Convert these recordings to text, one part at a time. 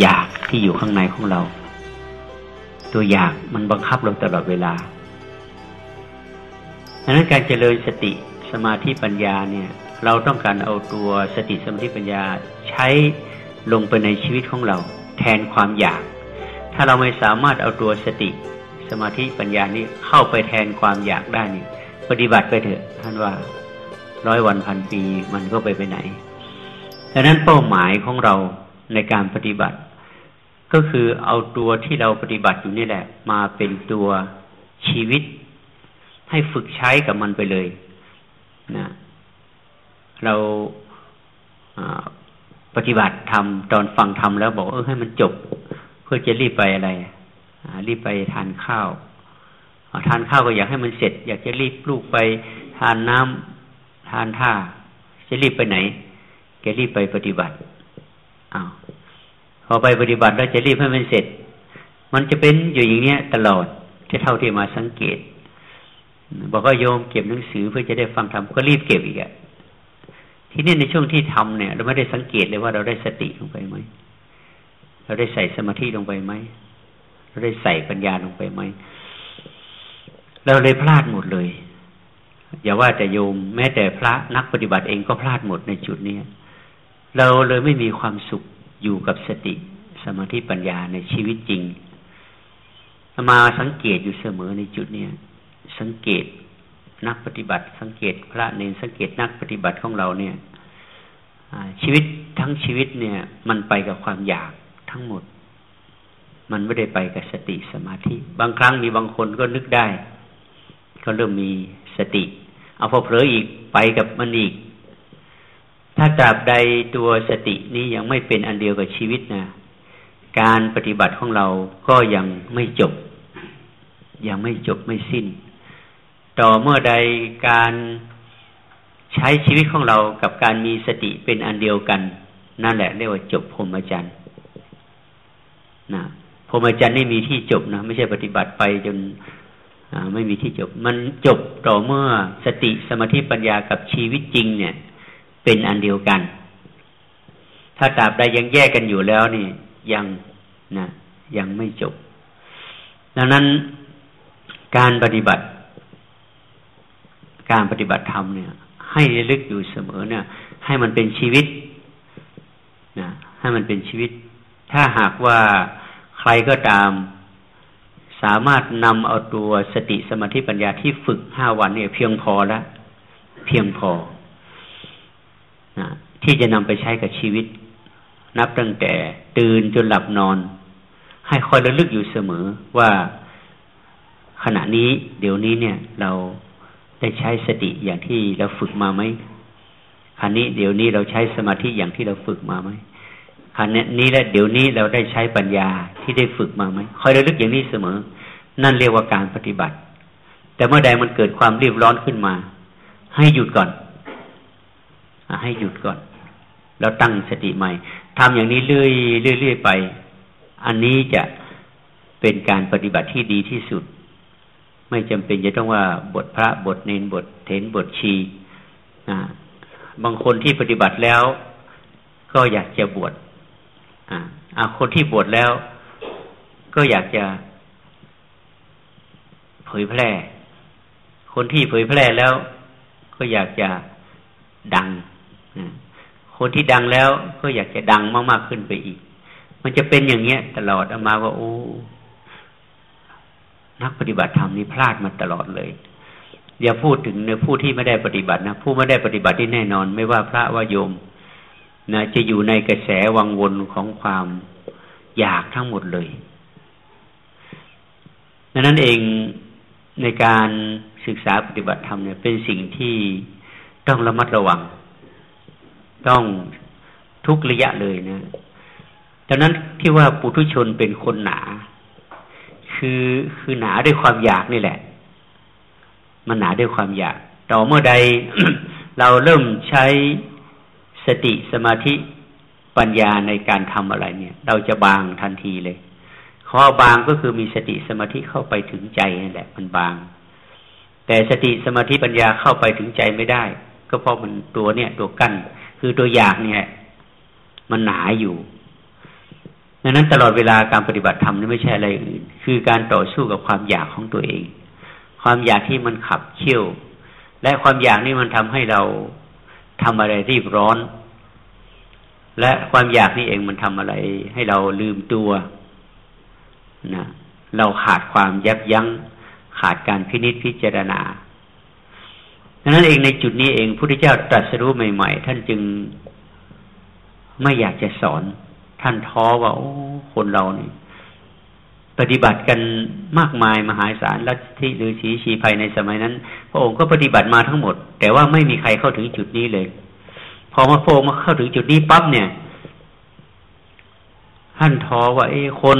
อยากที่อยู่ข้างในของเรา ตัวอยากมันบังคับเราตลอดเวลาดังนั้นการเจริญสติสมาธิปัญญาเนี่ย เราต้องการเอาตัวสติสมาธิปัญญาใช้ลงไปในชีวิตของเรา แทนความอยาก ถ้าเราไม่สามารถเอาตัวสติสมาธิปัญญานี้เข้าไปแทนความอยากได้นี่ปฏิบัติไปเถอะท่านว่าร้อยวันพันปีมันก็ไปไปไหนดังนั้นเป้าหมายของเรา ในการปฏิบัติ ก็คือเอาตัวที่เราปฏิบัติอยู่นี่แหละ มาเป็นตัวชีวิต ให้ฝึกใช้กับมันไปเลยนะเราปฏิบัติทำตอนฟังทำแล้วบอกเออให้มันจบ เพื่อจะรีบไปอะไรรีบไปทานข้าวทานข้าวก็อยากให้มันเสร็จ อยากจะรีบลูกไปทานน้ำทานท่า จะรีบไปไหนแกรีบไปปฏิบัติ อ้าวพอไปปฏิบัติแล้วจะรีบให้มันเสร็จ มันจะเป็นอยู่อย่างเนี้ย ตลอดที่เท่าที่มาสังเกต บอกว่าโยมเก็บหนังสือเพื่อจะได้ฟังธรรมก็รีบเก็บอีกอะทีนี้ในช่วงที่ทำเนี่ย เราไม่ได้สังเกตเลยว่าเราได้สติลงไปไหมเราได้ใส่สมาธิลงไปไหมเราได้ใส่ปัญญาลงไปไหมเราเลยพลาดหมดเลย อย่าว่าแต่โยมแม้แต่พระนักปฏิบัติเองก็พลาดหมดในจุดนี้ เราเลยไม่มีความสุขอยู่กับสติสมาธิปัญญาในชีวิตจริง มาสังเกตอยู่เสมอในจุดนี้สังเกตนักปฏิบัติ สังเกตพระเนรสังเกตนักปฏิบัติของเราเนี่ยชีวิตทั้งชีวิตเนี่ย มันไปกับความอยากทั้งหมด มันไม่ได้ไปกับสติสมาธิ บางครั้งมีบางคนก็นึกได้ ก็เริ่มมีสติ เอาพอเผลออีกไปกับมันอีก ถ้าตราบใดตัวสตินี้ยังไม่เป็นอันเดียวกับชีวิตนะการปฏิบัติของเราก็ยังไม่จบ ยังไม่จบไม่สิ้น ต่อเมื่อใดการใช้ชีวิตของเรากับการมีสติเป็นอันเดียวกัน นั่นแหละเรียกว่าจบพรหมจรรย์นะพรหมจรรย์ไม่มีที่จบนะไม่ใช่ปฏิบัติไปจนไม่มีที่จบ มันจบต่อเมื่อสติสมาธิปัญญากับชีวิตจริง เนี่ย เป็นอันเดียวกัน ถ้าตราบใดยังแยกกันอยู่แล้วนี่ ยังนะยังไม่จบ ดังนั้นการปฏิบัติ การปฏิบัติธรรมเนี่ย ให้ลึกอยู่เสมอเนี่ย ให้มันเป็นชีวิตนะให้มันเป็นชีวิต ถ้าหากว่าใครก็ตาม สามารถนำเอาตัวสติสมาธิปัญญาที่ฝึกห้าวันเนี่ย เพียงพอแล้วเพียงพอ นะที่จะนำไปใช้กับชีวิต นับตั้งแต่ตื่นจนหลับนอน ให้คอยระลึกอยู่เสมอว่าขณะนี้เดี๋ยวนี้เนี่ย เราได้ใช้สติอย่างที่เราฝึกมาไหมขณะนี้เดี๋ยวนี้เราใช้สมาธิอย่างที่เราฝึกมาไหมขณะนี้และเดี๋ยวนี้เราได้ใช้ปัญญาที่ได้ฝึกมาไหมคอยระลึกอย่างนี้เสมอ นั่นเรียกว่าการปฏิบัติ แต่เมื่อใดมันเกิดความรีบร้อนขึ้นมา ให้หยุดก่อน ให้หยุดก่อน แล้วตั้งสติใหม่ทำอย่างนี้เรื่อยเรื่อยไป อันนี้จะเป็นการปฏิบัติที่ดีที่สุด ไม่จำเป็นจะต้องว่าบทพระบทเนนบทเทนบทชีนะบางคนที่ปฏิบัติแล้ว ก็อยากจะบวชอ่าคนที่บวชแล้ว ก็อยากจะเผยแพร่ คนที่เผยแพร่แล้ว ก็อยากจะดัง คนที่ดังแล้วก็อยากจะดังมากๆขึ้นไปอีก มันจะเป็นอย่างเงี้ย ตลอดออกมาว่าโอ้นักปฏิบัติธรรมนี่พลาดมาตลอดเลยอย่าพูดถึงในผู้ที่ไม่ได้ปฏิบัตินะผู้ไม่ได้ปฏิบัติที่แน่นอน ไม่ว่าพระว่าโยมนะจะอยู่ในกระแสวังวนของความอยากทั้งหมดเลยดังนั้นเองในการศึกษาปฏิบัติธรรมเนี่ยเป็นสิ่งที่ต้องระมัดระวัง ต้องทุกระยะเลยนะดังนั้นที่ว่าปุถุชนเป็นคนหนา คือคือหนาด้วยความอยากนี่แหละ มันหนาด้วยความอยาก ต่อเมื่อใดเราเริ่มใช้สติสมาธิปัญญาในการทำอะไรเนี่ย เราจะบางทันทีเลยข้อบางก็คือมีสติสมาธิเข้าไปถึงใจนั่นแหละ มันบาง แต่สติสมาธิปัญญาเข้าไปถึงใจไม่ได้ ก็เพราะมันตัวเนี่ย ตัวกั้น คือตัวอยากเนี่ย มันหนาอยู่ดังนั้นตลอดเวลาการปฏิบัติธรรมนี่ไม่ใช่อะไรอื่น คือการต่อสู้กับความอยากของตัวเอง ความอยากที่มันขับเคี่ยว และความอยากนี่มันทำให้เราทำอะไรรีบร้อน และความอยากนี่เองมันทำอะไร ให้เราลืมตัวนะเราขาดความยับยัง้งขาดการพินิจพิจารณา ดังนั้นเองในจุดนี้เองพระพุทธเจ้าตรัสรู้ใหม่ ๆ ท่านจึงไม่อยากจะสอน ท่านท้อว่าโอ้คนเราเนี่ยปฏิบัติกันมากมายมหาศาลลัทธิหรือสีชีภัยในสมัยนั้น พระองค์ก็ปฏิบัติมาทั้งหมด แต่ว่าไม่มีใครเข้าถึงจุดนี้เลย พอมาพระองค์มาเข้าถึงจุดนี้ปั๊บเนี่ยท่านท้อว่าเอ้คน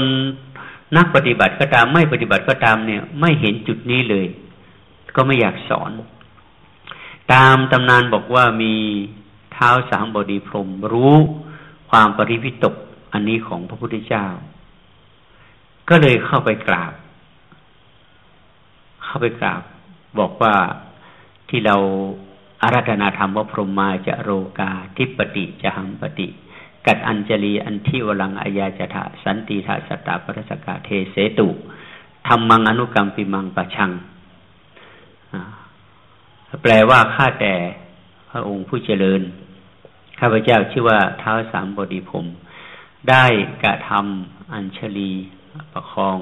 นักปฏิบัติก็ตามไม่ปฏิบัติก็ตามเนี่ย ไม่เห็นจุดนี้เลย ก็ไม่อยากสอน ตามตำนานบอกว่ามีเท้าสามบดีพรมรู้ความปริพิตกอันนี้ของพระพุทธเจ้า ก็เลยเข้าไปกราบ เข้าไปกราบ บอกว่าที่เราอาราธนาธรรมว่าพรหมมาจะโรกาทิปติจะหังปฏิกัดอัญจลีอันที่วลังอายาจทะสันติทาสตาปรสกาเทเสตุธรรมังอนุกรรมปิมังปะชัง แปลว่าข้าแต่พระองค์ผู้เจริญ ข้าพเจ้าชื่อว่าเท้าสามบดีผม ได้กระทำอัญชลีประคอง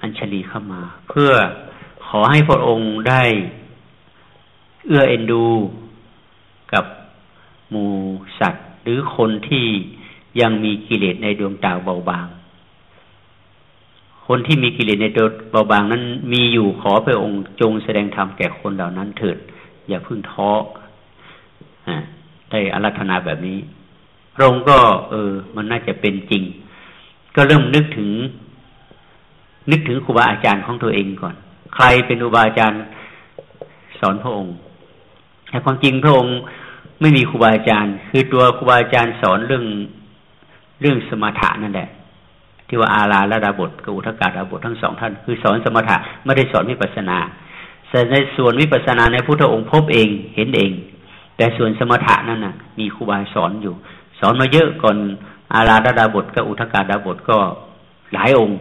อัญชลีเข้ามา เพื่อขอให้พระองค์ได้เอื้อเอ็นดูกับหมูสัตว์ หรือคนที่ยังมีกิเลสในดวงตาเบาบาง คนที่มีกิเลสในดวเบาบางนั้น มีอยู่ขอพระองค์จงแสดงธรรมแก่คนเหล่านั้นเถิด อย่าพึ่งท้อได้อารัธนาแบบนี้พระองค์ก็ เออ มันน่าจะเป็นจริง ก็เริ่มนึกถึง นึกถึงครูบาอาจารย์ของตัวเองก่อน ใครเป็นครูบาอาจารย์สอนพระองค์แต่ความจริงพระองค์ไม่มีครูบาอาจารย์ คือตัวครูบาอาจารย์สอนเรื่องเรื่องสมถะนั่นแหละ ที่ว่าอาลาละดาบทกับอุทกาดาบททั้งสองท่าน คือสอนสมถะไม่ได้สอนวิปัสนาแต่ในส่วนวิปัสนาในพุทธองค์พบเองเห็นเอง แต่ส่วนสมถะนั่นน่ะ มีครูบาสอนอยู่ สอนมาเยอะก่อนอาลาดาบทกับอุทกาดาบทก็หลายองค์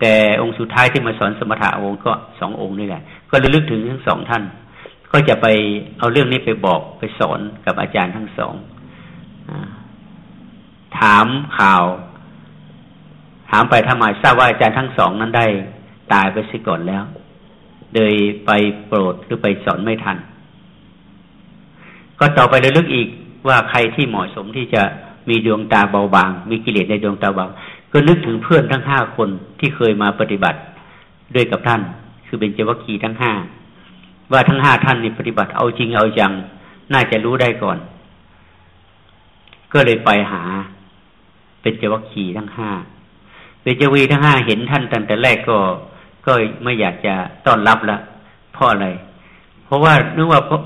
แต่องค์สุดท้ายที่มาสอนสมถะองค์ก็สององค์นี่แหละ ก็ระลึกถึงทั้งสองท่าน ก็จะไปเอาเรื่องนี้ไปบอกไปสอนกับอาจารย์ทั้งสองถามข่าว ถามไปทำไมทราบว่าอาจารย์ทั้งสองนั้นได้ตายไปสิก่อนแล้ว โดยไปโปรดหรือไปสอนไม่ทัน ก็ต่อไปเระลึกอีกว่าใครที่เหมาะสมที่จะมีดวงตาเบาบาง มีกิเลสในดวงตาเบาก็นึกถึงเพื่อนทั้งห้าคนที่เคยมาปฏิบัติด้วยกับท่าน คือเป็นเจวคีทั้งห้าว่าทั้งห้าท่านนี่ปฏิบัติเอาจริงเอาจัง น่าจะรู้ได้ก่อน ก็เลยไปหา เป็นเจวคีทั้งห้า เป็นเจวีทั้งห้าเห็นท่านตั้งแต่แรกก็ก็ไม่อยากจะต้อนรับละเพราะอะไร เพราะว่านึกว่าเพราะ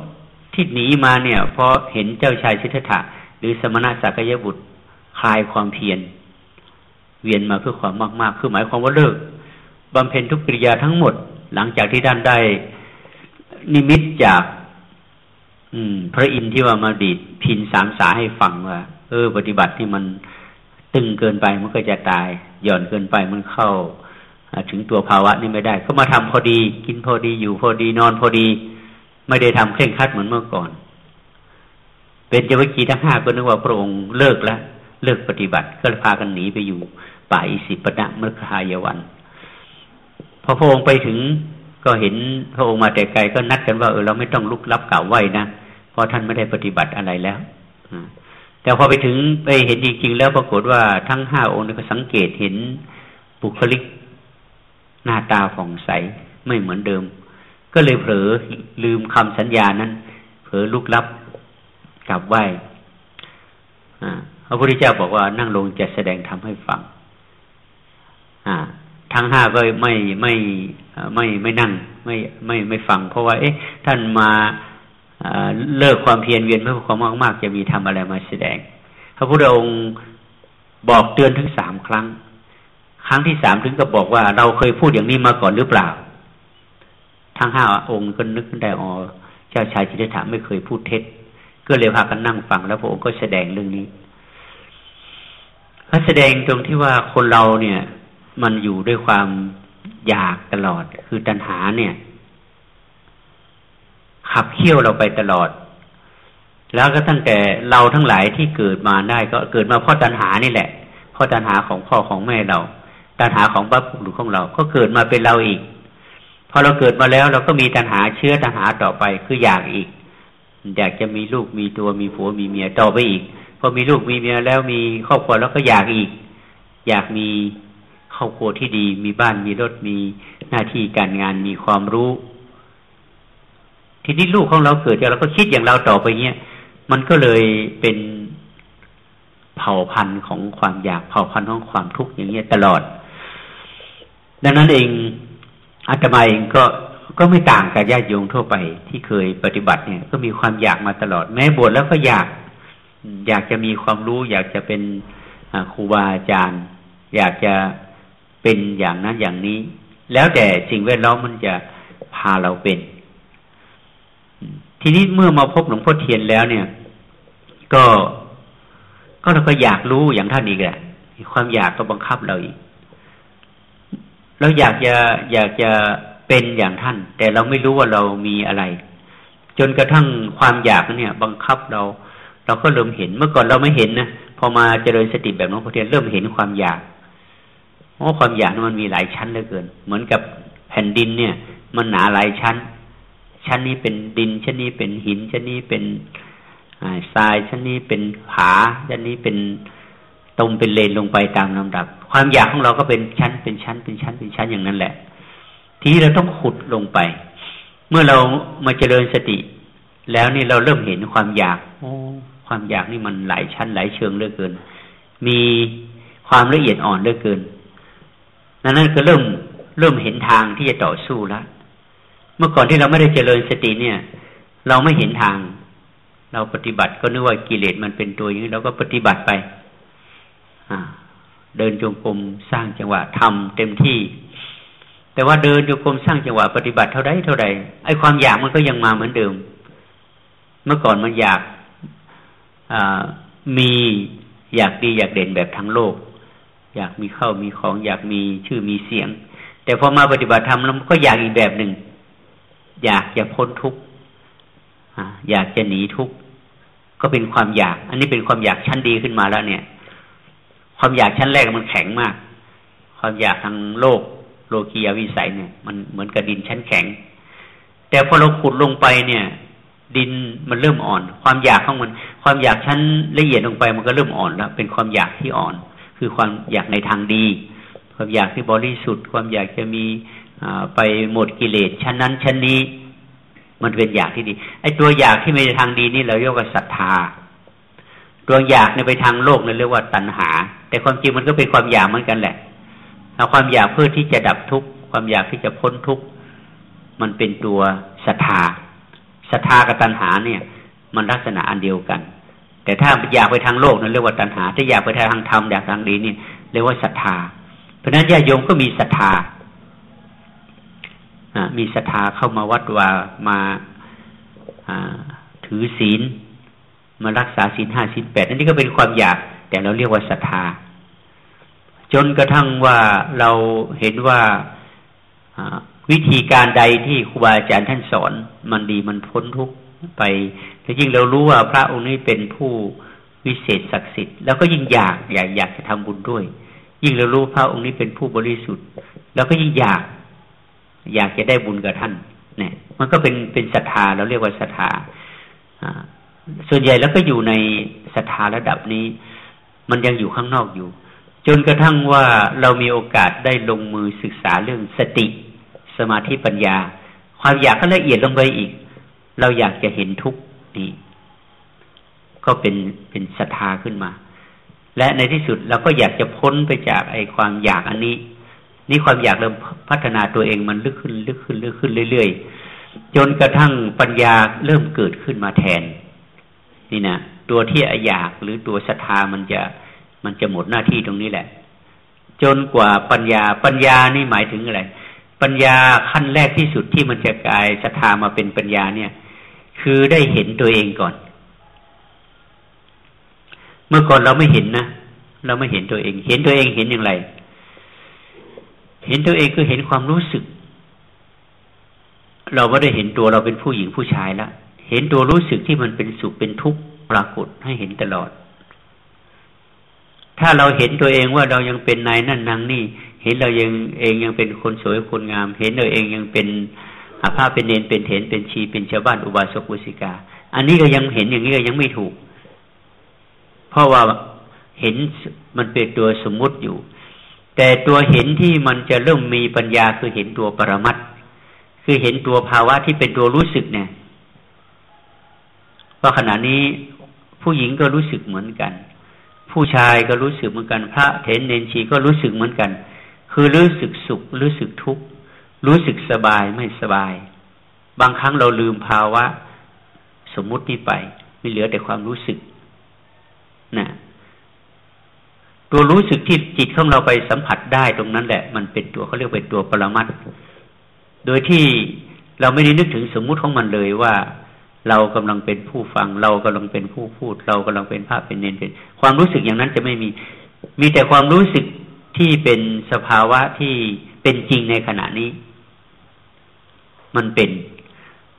ที่หนีมาเนี่ยเพราะเห็นเจ้าชายชิทธะหรือสมณะสักยบุตรคลายความเพียรเวียนมาเพื่อความมากๆ คือหมายความว่าเลิกบำเพ็ญทุกกิริยาทั้งหมด หลังจากที่ท่านได้นิมิตจาก อืม พระอินทร์ที่ว่ามาดีดพินสามสาให้ฟังว่า เออ ปฏิบัติที่มันตึงเกินไปมันก็จะตาย หย่อนเกินไปมันเข้าถึงตัวภาวะนี้ไม่ได้เขามาทำพอดี กินพอดีอยู่พอดีนอนพอดี ไม่ได้ทำเคร่งคัดเหมือนเมื่อก่อน เป็นเจ้าวิกีทั้งห้าก็นึกว่าพระองค์เลิกแล้วเลิกปฏิบัติก็พากันหนีไปอยู่ ป่าอิสิปนะมฤคายวันพอพระองค์ไปถึงก็เห็นพระองค์มาแต่ไกลก็นัดกันว่าเออเราไม่ต้องลุกรับกล่าวไหวนะเพราะท่านไม่ได้ปฏิบัติอะไรแล้ว แต่พอไปถึงไปเห็นจริง ๆ แล้วปรากฏว่าทั้งห้าองค์ก็สังเกตเห็นบุคลิกหน้าตาผ่องใสไม่เหมือนเดิม ก็เลยเผลอลืมคำสัญญานั้น เผลอลุกลับกลับไหวพระพุทธเจ้าบอกว่านั่งลงจะแสดงธรรมให้ฟังอ่าทั้งห้าก็ไม่ไม่ไม่ไม่นั่ง ไม่ไม่ไม่ฟัง เพราะว่า เอ๊ะ ท่านมา เลิกความเพียรเวียนเพื่อความมากมากจะมีทำอะไรมาแสดง พระพุทธองค์บอกเตือนถึงสามครั้ง ครั้งที่สามถึงก็บอกว่าเราเคยพูดอย่างนี้มาก่อนหรือเปล่า ทั้งห้าองค์ก็นึกได้อ๋อเจ้าชายจิตถาไม่เคยพูดเท็จ ก็เลยพากันนั่งฟังแล้วพระองค์ก็แสดงเรื่องนี้พก็แสดงตรงที่ว่าคนเราเนี่ย มันอยู่ด้วยความอยากตลอด คือตัณหาเนี่ย ขับเคี่ยวเราไปตลอด แล้วก็ตั้งแต่เราทั้งหลายที่เกิดมาได้ก็เกิดมาเพราะตัณหานี่แหละเพราะตัณหาของพ่อของแม่เรา ตัณหาของบ้าปุรุษของเรา ก็เกิดมาเป็นเราอีก พอเราเกิดมาแล้วเราก็มีตัณหาเชื้อตัณหาต่อไปคืออยากอีก อยากจะมีลูกมีตัวมีผัวมีเมียต่อไปอีกพอมีลูกมีเมียแล้วมีครอบครัวแล้วก็อยากอีก อยากมีครอบครัวที่ดี มีบ้านมีรถมีหน้าที่การงานมีความรู้ ทีนี้ลูกของเราเกิดเราก็คิดอย่างเราต่อไปเนี้ยมันก็เลยเป็นเผ่าพันธุ์ของความอยากเผ่าพันธุ์ของความทุกข์อย่างเงี้ยตลอด ดังนั้นเองอาตมาเองก็ก็ไม่ต่างกับญาติโยมทั่วไปที่เคยปฏิบัติเนี่ย ก็มีความอยากมาตลอด แม้บวชแล้วก็อยาก อยากจะมีความรู้ อยากจะเป็นครูบาอาจารย์ อยากจะเป็นอย่างนั้นอย่างนี้ แล้วแต่สิ่งแวดล้อมมันจะพาเราเป็น ทีนี้เมื่อมาพบหลวงพ่อเทียนแล้วเนี่ย ก็ก็เราก็อยากรู้อย่างท่านอีกแหละความอยากก็บังคับเราอีกเราอยากจะอยากจะเป็นอย่างท่าน แต่เราไม่รู้ว่าเรามีอะไร จนกระทั่งความอยากเนี่ย บังคับเรา เราก็เริ่มเห็นเมื่อก่อนเราไม่เห็นนะพอมาเจริญสติแบบน้องพุทเทียนเริ่มเห็นความอยากเพราะความอยากมันมีหลายชั้นเหลือเกิน เหมือนกับแผ่นดินเนี่ย มันหนาหลายชั้น ชั้นนี้เป็นดินชั้นนี้เป็นหินชั้นนี้เป็นทรายชั้นนี้เป็นผาชั้นนี้เป็นตรงเป็นเลนลงไปตามลำดับ ความอยากของเราก็เป็นชั้นเป็นชั้น เป็นชั้นเป็นชั้นอย่างนั้นแหละ ทีนี้เราต้องขุดลงไป เมื่อเรามาเจริญสติ แล้วนี่เราเริ่มเห็นความอยากโอ้ความอยากนี่มันหลายชั้นหลายเชิงเหลือเกิน มีความละเอียดอ่อนเหลือเกินนั้นก็เริ่มเริ่มเห็นทางที่จะต่อสู้แล้ว เมื่อก่อนที่เราไม่ได้เจริญสติเนี่ย เราไม่เห็นทาง เราปฏิบัติก็นึกว่ากิเลสมันเป็นตัวอย่างนี้เราก็ปฏิบัติไปเดินจงกรมสร้างจังหวะทำเต็มที่ แต่ว่าเดินจงกรมสร้างจังหวะปฏิบัติเท่าไรเท่าไรไอ้ความอยากมันก็ยังมาเหมือนเดิม เมื่อก่อนมันอยากมีอยากดีอยากเด่นแบบทั้งโลก อยากมีเข้ามีของ อยากมีชื่อมีเสียง แต่พอมาปฏิบัติธรรมแล้วก็อยากอีกแบบหนึ่ง อยากจะพ้นทุกข์อยากจะหนีทุกข์ก็เป็นความอยาก อันนี้เป็นความอยากชั้นดีขึ้นมาแล้วเนี่ย ความอยากชั้นแรกมันแข็งมาก ความอยากทางโลกโลกียวิสัยเนี่ย มันเหมือนกับดินชั้นแข็ง แต่พอเราขุดลงไปเนี่ย ดินมันเริ่มอ่อน ความอยากของมัน ความอยากชั้นละเอียดลงไปมันก็เริ่มอ่อนแล้วเป็นความอยากที่อ่อน คือความอยากในทางดี ความอยากที่บริสุทธิ์ ความอยากจะมี ไปหมดกิเลสชั้นนั้นชั้นนี้ มันเป็นอยากที่ดี ไอ้ตัวอยากที่ไม่ทางดีนี่เราเรียกว่าศรัทธา ตัวอยากในไปทางโลกนี่เรียกว่าตัณหา แต่ความจริงมันก็เป็นความอยากเหมือนกันแหละเอาความอยากเพื่อที่จะดับทุกข์ความอยากที่จะพ้นทุกข์มันเป็นตัวศรัทธาศรัทธากับตัณหาเนี่ย มันลักษณะอันเดียวกัน แต่ถ้าอยากไปทางโลกนั่นเรียกว่าตัณหา ถ้าอยากไปทางธรรมอยากทางดีนี่เรียกว่าศรัทธา เพราะนั้นญาโยมก็มีศรัทธา มีศรัทธาเข้ามาวัดว่ามาถือศีล มารักษาศีลห้าศีลแปดอันนี้ก็เป็นความอยาก แต่เราเรียกว่าศรัทธา จนกระทั่งว่าเราเห็นว่าวิธีการใดที่ครูบาอาจารย์ท่านสอน มันดีมันพ้นทุกไปแต่ยิ่งเรารู้ว่าพระองค์นี้เป็นผู้วิเศษศักดิ์สิทธิ์แล้วก็ยิ่งอยากอยากอยากจะทำบุญด้วย ยิ่งเรารู้พระองค์นี้เป็นผู้บริสุทธิ์ แล้วก็ยิ่งอยาก อยากจะได้บุญกับท่าน เนี่ย มันก็เป็นเป็นศรัทธาเราเรียกว่าศรัทธาส่วนใหญ่แล้วก็อยู่ในศรัทธาระดับนี้ มันยังอยู่ข้างนอกอยู่ จนกระทั่งว่าเรามีโอกาสได้ลงมือศึกษาเรื่องสติ สมาธิปัญญา ความอยากก็ละเอียดลงไปอีก เราอยากจะเห็นทุกข์นี่ก็เป็นเป็นศรัทธาขึ้นมา และในที่สุดเราก็อยากจะพ้นไปจากไอ้ความอยากอันนี้ นี่ความอยากเริ่มพัฒนาตัวเองมันลึกขึ้นลึกขึ้นลึกขึ้นเรื่อยๆจนกระทั่งปัญญาเริ่มเกิดขึ้นมาแทน นี่นะตัวที่อยากหรือตัวศรัทธามันจะมันจะหมดหน้าที่ตรงนี้แหละ จนกว่าปัญญาปัญญานี่หมายถึงอะไร ปัญญาขั้นแรกที่สุดที่มันจะกลายศรัทธามาเป็นปัญญาเนี่ย คือได้เห็นตัวเองก่อน เมื่อก่อนเราไม่เห็นนะเราไม่เห็นตัวเอง เห็นตัวเองเห็นอย่างไร เห็นตัวเองคือเห็นความรู้สึก เราไม่ได้เห็นตัวเราเป็นผู้หญิงผู้ชายแล้วเห็นตัวรู้สึกที่มันเป็นสุขเป็นทุกข์ปรากฏให้เห็นตลอด ถ้าเราเห็นตัวเองว่าเรายังเป็นนายนั่นนางนี่ เห็นเรายังเองยังเป็นคนสวยคนงาม เห็นเราเองยังเป็นอาภาเป็นเนนเป็นเถนเป็นชีเป็นชาวบ้านอุบาสกอุสิกา อันนี้ก็ยังเห็นอย่างนี้ก็ยังไม่ถูก เพราะว่าเห็นมันเป็นตัวสมมุติอยู่ แต่ตัวเห็นที่มันจะเริ่มมีปัญญาคือเห็นตัวปรมัตคือเห็นตัวภาวะที่เป็นตัวรู้สึกเนี่ยว่าขณะนี้ผู้หญิงก็รู้สึกเหมือนกัน ผู้ชายก็รู้สึกเหมือนกัน พระเทนเนนชีก็รู้สึกเหมือนกัน คือรู้สึกสุข รู้สึกทุกข์รู้สึกสบายไม่สบาย บางครั้งเราลืมภาวะ สมมุตินี้ไป ไม่เหลือแต่ความรู้สึกนะ ตัวรู้สึกที่จิตของเราไปสัมผัสได้ตรงนั้นแหละ มันเป็นตัวเขาเรียกเป็นตัวปรมัตโดยที่เราไม่ได้นึกถึงสมมุติของมันเลยว่า เรากำลังเป็นผู้ฟัง เรากำลังเป็นผู้พูด เรากำลังเป็นพระเป็นเนนเป็นความรู้สึกอย่างนั้นจะไม่มี มีแต่ความรู้สึกที่เป็นสภาวะที่เป็นจริงในขณะนี้ มันเป็น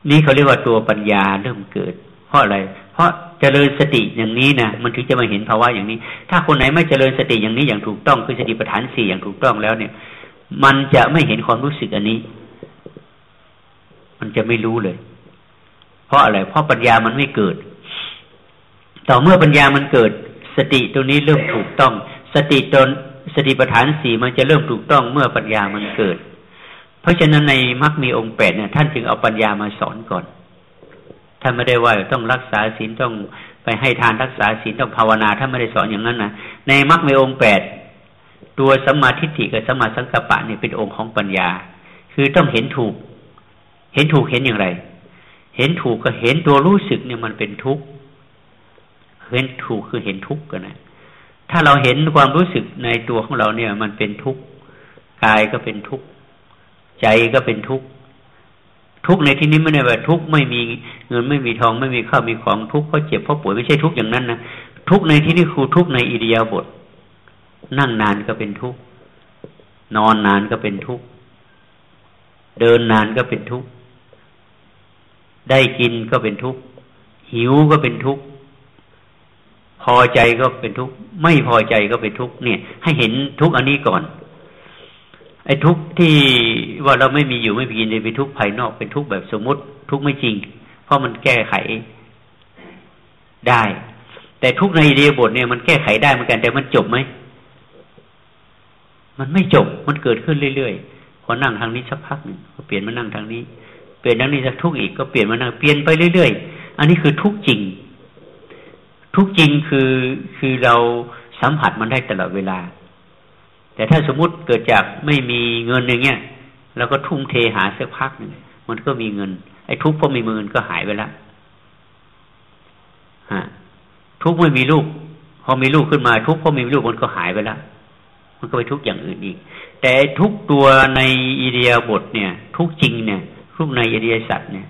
นี่เขาเรียกว่าตัวปัญญาเริ่มเกิด เพราะอะไร เพราะ เจริญสติอย่างนี้นะมันถึงจะมาเห็นภาวะอย่างนี้ ถ้าคนไหนไม่เจริญสติอย่างนี้อย่างถูกต้องคือสติปัฏฐานสี่อย่างถูกต้องแล้วเนี่ย มันจะไม่เห็นความรู้สึกอันนี้ มันจะไม่รู้เลย เพราะอะไร เพราะปัญญามันไม่เกิด ต่อเมื่อปัญญามันเกิด สติตัวนี้เริ่มถูกต้อง สติตนสติปัฏฐานสี่มันจะเริ่มถูกต้องเมื่อปัญญามันเกิด เพราะฉะนั้นในมรรคมีองค์แปดเนี่ยท่านจึงเอาปัญญามาสอนก่อน ท่านไม่ได้ว่าต้องรักษาศีลต้องไปให้ทานรักษาศีลต้องภาวนาท่านไม่ได้สอนอย่างนั้นนะในมรรคมีองค์แปดตัวสมาธิฐิกับสมาสังกัปปะเนี่ยเป็นองค์ของปัญญา คือต้องเห็นถูก เห็นถูกเห็นอย่างไร เห็นถูกก็เห็นตัวรู้สึกเนี่ยมันเป็นทุกข์เห็นถูกคือเห็นทุกข์กันนะถ้าเราเห็นความรู้สึกในตัวของเราเนี่ย มันเป็นทุกข์กายก็เป็นทุกข์ใจก็เป็นทุกข์ ทุกในที่นี้ไม่ได้ว่าทุกไม่มีเงินไม่มีทองไม่มีข้าวมีของทุกเพราะเจ็บเพราะป่วยไม่ใช่ทุกอย่างนั้นนะทุกในที่นี้คือทุกในอิริยาบถนั่งนานก็เป็นทุกนอนนานก็เป็นทุกเดินนานก็เป็นทุกได้กินก็เป็นทุกหิวก็เป็นทุกพอใจก็เป็นทุกไม่พอใจก็เป็นทุกเนี่ย ให้เห็นทุกอันนี้ก่อน ไอ้ทุกข์ที่ว่าเราไม่มีอยู่ไม่มีกินเป็นทุกข์ภายนอกเป็นทุกข์แบบสมมติ ทุกข์ไม่จริง เพราะมันแก้ไขได้ แต่ทุกข์ในเดียบทเนี่ยมันแก้ไขได้เหมือนกันแต่มันจบไหมมันไม่จบมันเกิดขึ้นเรื่อยๆพอนั่งทางนี้สักพักหนึ่งก็เปลี่ยนมานั่งทางนี้เปลี่ยนนั่งนี้จะทุกข์อีกก็เปลี่ยนมานั่งเปลี่ยนไปเรื่อยๆ อันนี้คือทุกข์จริง ทุกข์จริงคือคือเราสัมผัสมันได้ตลอดเวลา แต่ถ้าสมมุติเกิดจากไม่มีเงินอย่างเงี้ยเราก็ทุ่มเทหาสักพักหนึ่งมันก็มีเงิน ไอ้ทุกข์เพราะมีเงินก็หายไปแล้วฮะทุกข์ไม่มีลูก พอมีลูกขึ้นมา ทุกข์เพราะมีลูกมันก็หายไปแล้วมันก็ไปทุกข์อย่างอื่นอีก แต่ทุกตัวในอีเดียบทเนี่ย ทุกจริงเนี่ย ทุกในอริยสัจเนี่ย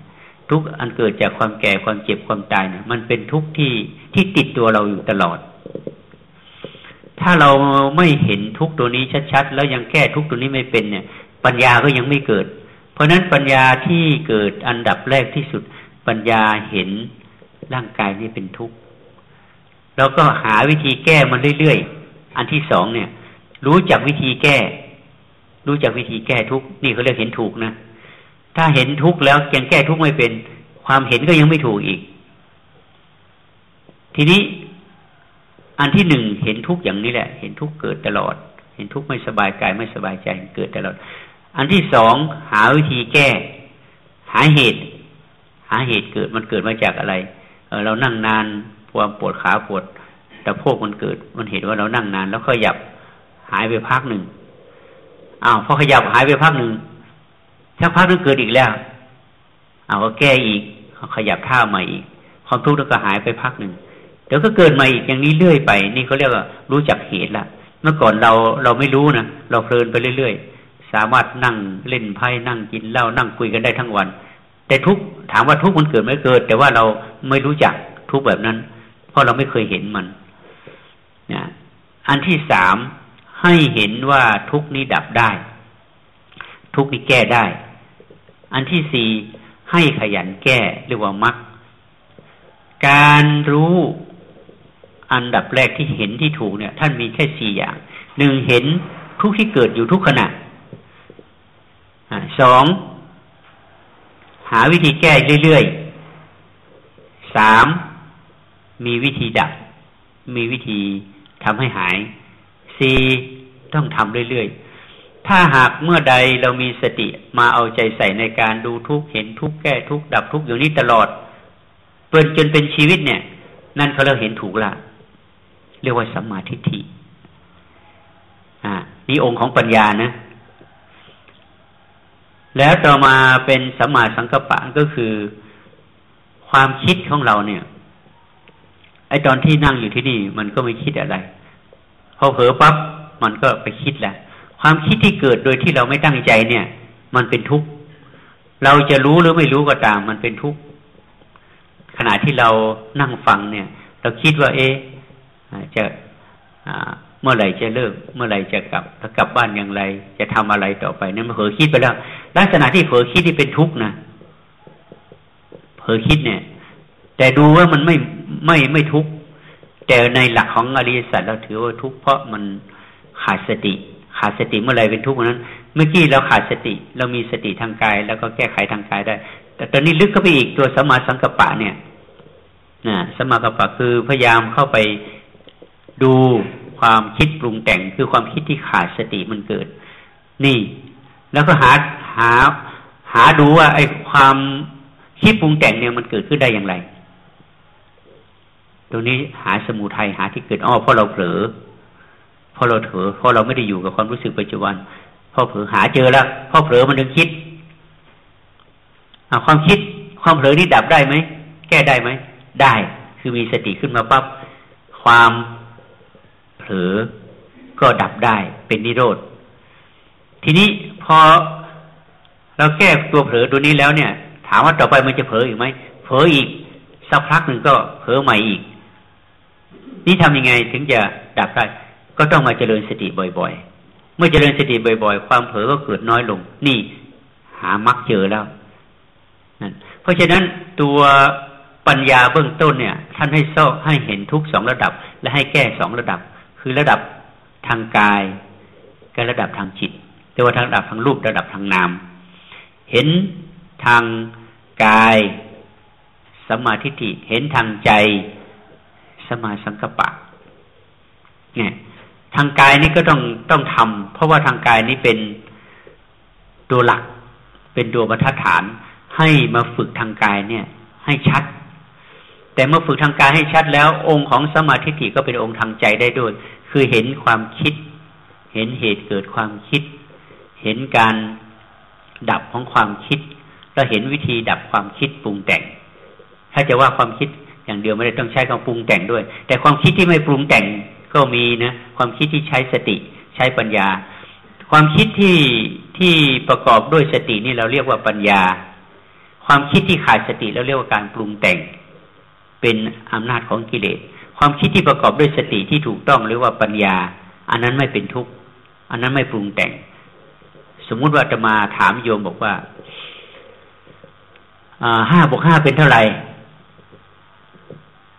ทุกอันเกิดจากความแก่ความเจ็บความตายเนี่ย มันเป็นทุกข์ที่ที่ติดตัวเราอยู่ตลอด ถ้าเราไม่เห็นทุกตัวนี้ชัดๆ แล้วยังแก้ทุกตัวนี้ไม่เป็นเนี่ย ปัญญาก็ยังไม่เกิด เพราะนั้นปัญญาที่เกิดอันดับแรกที่สุด ปัญญาเห็นร่างกายนี่เป็นทุกข์แล้วก็หาวิธีแก้มันเรื่อยๆ อันที่สองเนี่ย รู้จักวิธีแก้ รู้จักวิธีแก้ทุกนี่เขาเรียกเห็นถูกนะ ถ้าเห็นทุกข์แล้วยังแก้ทุกข์ไม่เป็น ความเห็นก็ยังไม่ถูกอีก ทีนี้ อันที่หนึ่งเห็นทุกอย่างนี้แหละ เห็นทุกเกิดตลอด เห็นทุกไม่สบายกายไม่สบายใจเกิดตลอด อันที่สองหาวิธีแก้ หาเหตุ หาเหตุเกิดมันเกิดมาจากอะไรเเรานั่งนานความปวดขาปวดแต่พวกมันเกิด มันเห็นว่าเรานั่งนาน แล้วขยับหายไปพักหนึ่งอ้าวพอขยับหายไปพักหนึ่งสักพักนึงเกิดอีกแล้วเอาก็แก้อีกเขาขยับท่าใหม่อีกความทุกข์ก็หายไปพักหนึ่ง เดี๋ยวก็เกิดมาอีกอย่างนี้เรื่อยไป นี่เขาเรียกว่ารู้จักเหตุละเมื่อก่อนเราเราไม่รู้นะเราเพลินไปเรื่อยๆ สามารถนั่งเล่นไพ่นั่งกินเหล้านั่งคุยกันได้ทั้งวัน แต่ทุกถามว่าทุกมันเกิดไม่เกิด แต่ว่าเราไม่รู้จักทุกแบบนั้น เพราะเราไม่เคยเห็นมันนะอันที่สามให้เห็นว่าทุกนี้ดับได้ ทุกนี้แก้ได้ อันที่สี่ให้ขยันแก้เรียกว่ามักการรู้ อันดับแรกที่เห็นที่ถูกเนี่ย ท่านมีแค่สี่อย่างหนึ่งเห็นทุกที่เกิดอยู่ทุกขณะสองหาวิธีแก้เรื่อยๆสามมีวิธีดับ มีวิธีทำให้หายสี่ต้องทำเรื่อยๆ ถ้าหากเมื่อใดเรามีสติมาเอาใจใส่ในการดูทุกเห็นทุกแก้ทุกดับทุกอย่างนี้ตลอดเปิดจนเป็นชีวิตเนี่ย นั่นเขาเราเห็นถูกละ เรียกว่าสัมมาทิฏฐิอ่านี่องค์ของปัญญานะ แล้วต่อมาเป็นสัมมาสังกัปปะก็คือความคิดของเราเนี่ย ไอตอนที่นั่งอยู่ที่นี่ มันก็ไม่คิดอะไรพอเผลอปั๊บมันก็ไปคิดแหละความคิดที่เกิดโดยที่เราไม่ตั้งใจเนี่ย มันเป็นทุกข์เราจะรู้หรือไม่รู้ก็ตาม มันเป็นทุกข์ขณะที่เรานั่งฟังเนี่ย เราคิดว่า เอ๊ จะเมื่อไหร่จะเลิก เมื่อไหร่จะกลับถ้ากลับบ้านอย่างไร จะทำอะไรต่อไปนั่นเผลอคิดไปแล้วลักษณะที่เผลอคิดที่เป็นทุกข์นะเผลอคิดเนี่ย แต่ดูว่ามันไม่ไม่ไม่ทุกข์แต่ในหลักของอริยสัจเราถือว่าทุกข์เพราะมันขาดสติ ขาดสติเมื่อไรเป็นทุกข์นั้น เมื่อกี้เราขาดสติ เรามีสติทางกาย แล้วก็แก้ไขทางกายได้ แต่ตอนนี้ลึกเข้าไปอีกตัวสมาสังกปะเนี่ยนะสมากัปปะคือพยายามเข้าไป ดูความคิดปรุงแต่งคือความคิดที่ขาดสติมันเกิด นี่ แล้วก็หาหา หาดูว่าไอ้ความคิดปรุงแต่งเนี่ยมันเกิดขึ้นได้อย่างไร ตรงนี้หาสมุทัยหาที่เกิดอ้อเพราะเราเผลอเพราะเราเถอเพราะเราไม่ได้อยู่กับความรู้สึกปัจจุบันพอเผลอหาเจอแล้วพอเผลอมันถึงคิดความคิดความเผลอนี่ดับได้ไหมแก้ได้ไหมได้ คือมีสติขึ้นมาปั๊บความ ลอก็ดับได้เป็นนิโรธ ทีนี้พอเราแก้ตัวเผลอตัวนี้แล้วเนี่ย ถามว่าต่อไปมันจะเผลออีกไหมเผลออีกสักพักหนึ่งก็เผลอใหม่อีก นี่ทำยังไงถึงจะดับได้ก็ต้องมาเจริญสติบ่อย ๆ เมื่อเจริญสติบ่อย ๆ ความเผลอก็เกิดน้อยลง นี่หามักเจอแล้วนั่นเพราะฉะนั้นตัวปัญญาเบื้องต้นเนี่ย ท่านให้โซ่ให้เห็นทุกสองระดับ และให้แก้สองระดับ คือระดับทางกายกับระดับทางจิตเรียกว่าทางระดับทางรูประดับทางนาม เห็นทางกายสมาธิิเห็นทางใจสมาสังกปะ เนี่ย ทางกายนี่ก็ต้องต้องทำเพราะว่าทางกายนี้เป็นตัวหลัก เป็นตัวบรรทัดฐาน ให้มาฝึกทางกายเนี่ย ให้ชัด แต่เมื่อฝึกทางกายให้ชัดแล้ว องค์ของสมาธิิก็เป็นองค์ทางใจได้ด้วย คือเห็นความคิด เห็นเหตุเกิดความคิด เห็นการดับของความคิด แล้วเห็นวิธีดับความคิดปรุงแต่ง ถ้าจะว่าความคิดอย่างเดียวไม่ได้ต้องใช้คำปรุงแต่งด้วย แต่ความคิดที่ไม่ปรุงแต่งก็มีนะ ความคิดที่ใช้สติใช้ปัญญา ความคิดที่ที่ประกอบด้วยสตินี่เราเรียกว่าปัญญา ความคิดที่ขาดสติเราเรียกว่าการปรุงแต่ง เป็นอำนาจของกิเลส ความคิดที่ประกอบด้วยสติที่ถูกต้องหรือว่าปัญญา อันนั้นไม่เป็นทุกข์ อันนั้นไม่ปรุงแต่ง สมมุติว่าจะมาถามโยมบอกว่าห้าบวกห้าเป็นเท่าไหร่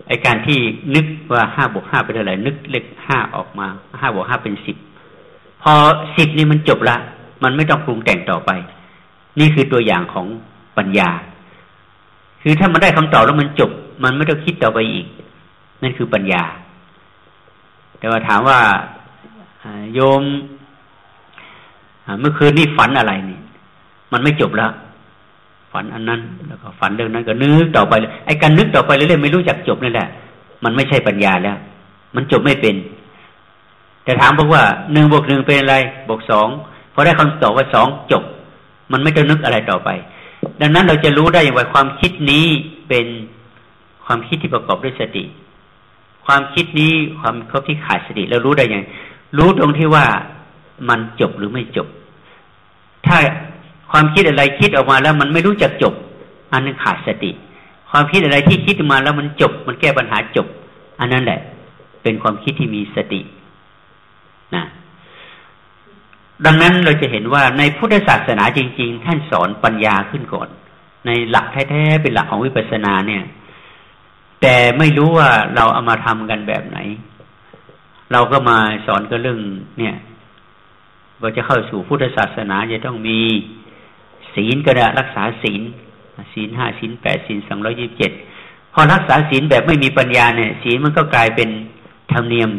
ไอการที่นึกว่าห้าบวกห้าเป็นเท่าไหร่นึกเลขห้าออกมาห้าบวกห้าเป็นสิบพอสิบนี่มันจบละ มันไม่ต้องปรุงแต่งต่อไป นี่คือตัวอย่างของปัญญา คือถ้ามันได้คำตอบแล้วมันจบ มันไม่ต้องคิดต่อไปอีก นั่นคือปัญญา แต่ว่าถามว่าโยมเมื่อคืนนี่ฝันอะไรนี่ มันไม่จบแล้วฝันอันนั้น แล้วก็ฝันเรื่องนั้นก็นึกต่อไปไอ้การนึกต่อไปเรื่อยๆไม่รู้จักจบนั่นแหละ มันไม่ใช่ปัญญาแล้ว มันจบไม่เป็น แต่ถามบอกว่าหนึ่งบวกหนึ่งเป็นอะไรบวกสองพอได้คำตอบว่าสองจบ มันไม่ต้องนึกอะไรต่อไป ดังนั้นเราจะรู้ได้อย่างไรความคิดนี้เป็นความคิดที่ประกอบด้วยสติ ความคิดนี้ความครบที่ขาดสติเรารู้ได้ยังรู้ตรงที่ว่ามันจบหรือไม่จบ ถ้าความคิดอะไรคิดออกมาแล้วมันไม่รู้จักจบ อันนั้นขาดสติ ความคิดอะไรที่คิดมาแล้วมันจบ มันแก้ปัญหาจบ อันนั้นแหละ เป็นความคิดที่มีสตินะดังนั้นเราจะเห็นว่าในพุทธศาสนาจริง ๆ ท่านสอนปัญญาขึ้นก่อน ในหลักแท้ๆเป็นหลักของวิปัสสนาเนี่ย แต่ไม่รู้ว่าเราเอามาทำกันแบบไหน เราก็มาสอนก็เรื่อง เนี่ยเราจะเข้าสู่พุทธศาสนาจะต้องมีศีลก็ได้รักษาศีลศีลห้าศีลแปดศีลสองร้อยิบเจ็ดพอรักษาศีลแบบไม่มีปัญญาเนี่ยศีลมันก็กลายเป็นธรรมเนียม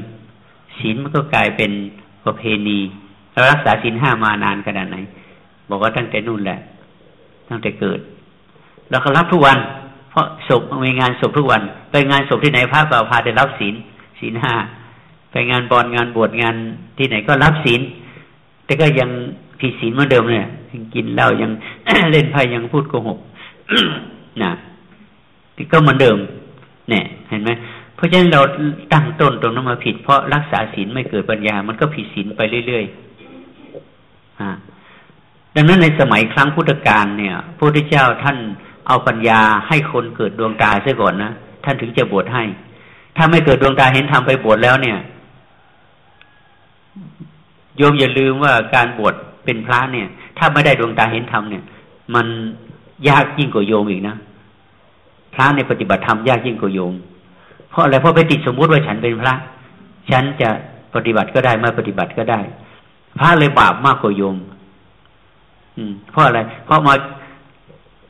ศีลมันก็กลายเป็นประเพณีเรารักษาศีลห้ามานานขนาดไหน บอกว่าตั้งแต่นู่นแหละ ตั้งแต่เกิดเราก็รับทุกวัน ราะศพมีงานศพทุกวัน ไปงานศพที่ไหนพระก็พาได้รับศีลศีลห้าไปงานบอลงานบวชงานที่ไหนก็รับศีลแต่ก็ยังผิดศีลเหมือนเดิมเนี่ยยังกินเหล้ายังเล่นไพ่ยังพูดโกหกนะก็เหมือนเดิม เนี่ย เห็นไหมเพราะฉะนั้นเราตั้งต้นตรงนั้นมาผิด เพราะรักษาศีลไม่เกิดปัญญา มันก็ผิดศีลไปเรื่อยๆดังนั้นในสมัยครั้งพุทธกาลเนี่ยพระพุทธเจ้าท่าน เอาปัญญาให้คนเกิดดวงตาเสียก่อนนะท่านถึงจะบวชให้ ถ้าไม่เกิดดวงตาเห็นธรรมไปบวชแล้วเนี่ยโยมอย่าลืมว่าการบวชเป็นพระเนี่ย ถ้าไม่ได้ดวงตาเห็นธรรมเนี่ย มันยากยิ่งกว่าโยมอีกนะพระในปฏิบัติธรรมยากยิ่งกว่าโยม เพราะอะไรเพราะไปติดสมมุติว่าฉันเป็นพระ ฉันจะปฏิบัติก็ได้ไม่ปฏิบัติก็ได้ พระเลยบาปมากกว่าโยม อืมเพราะอะไร เพราะมา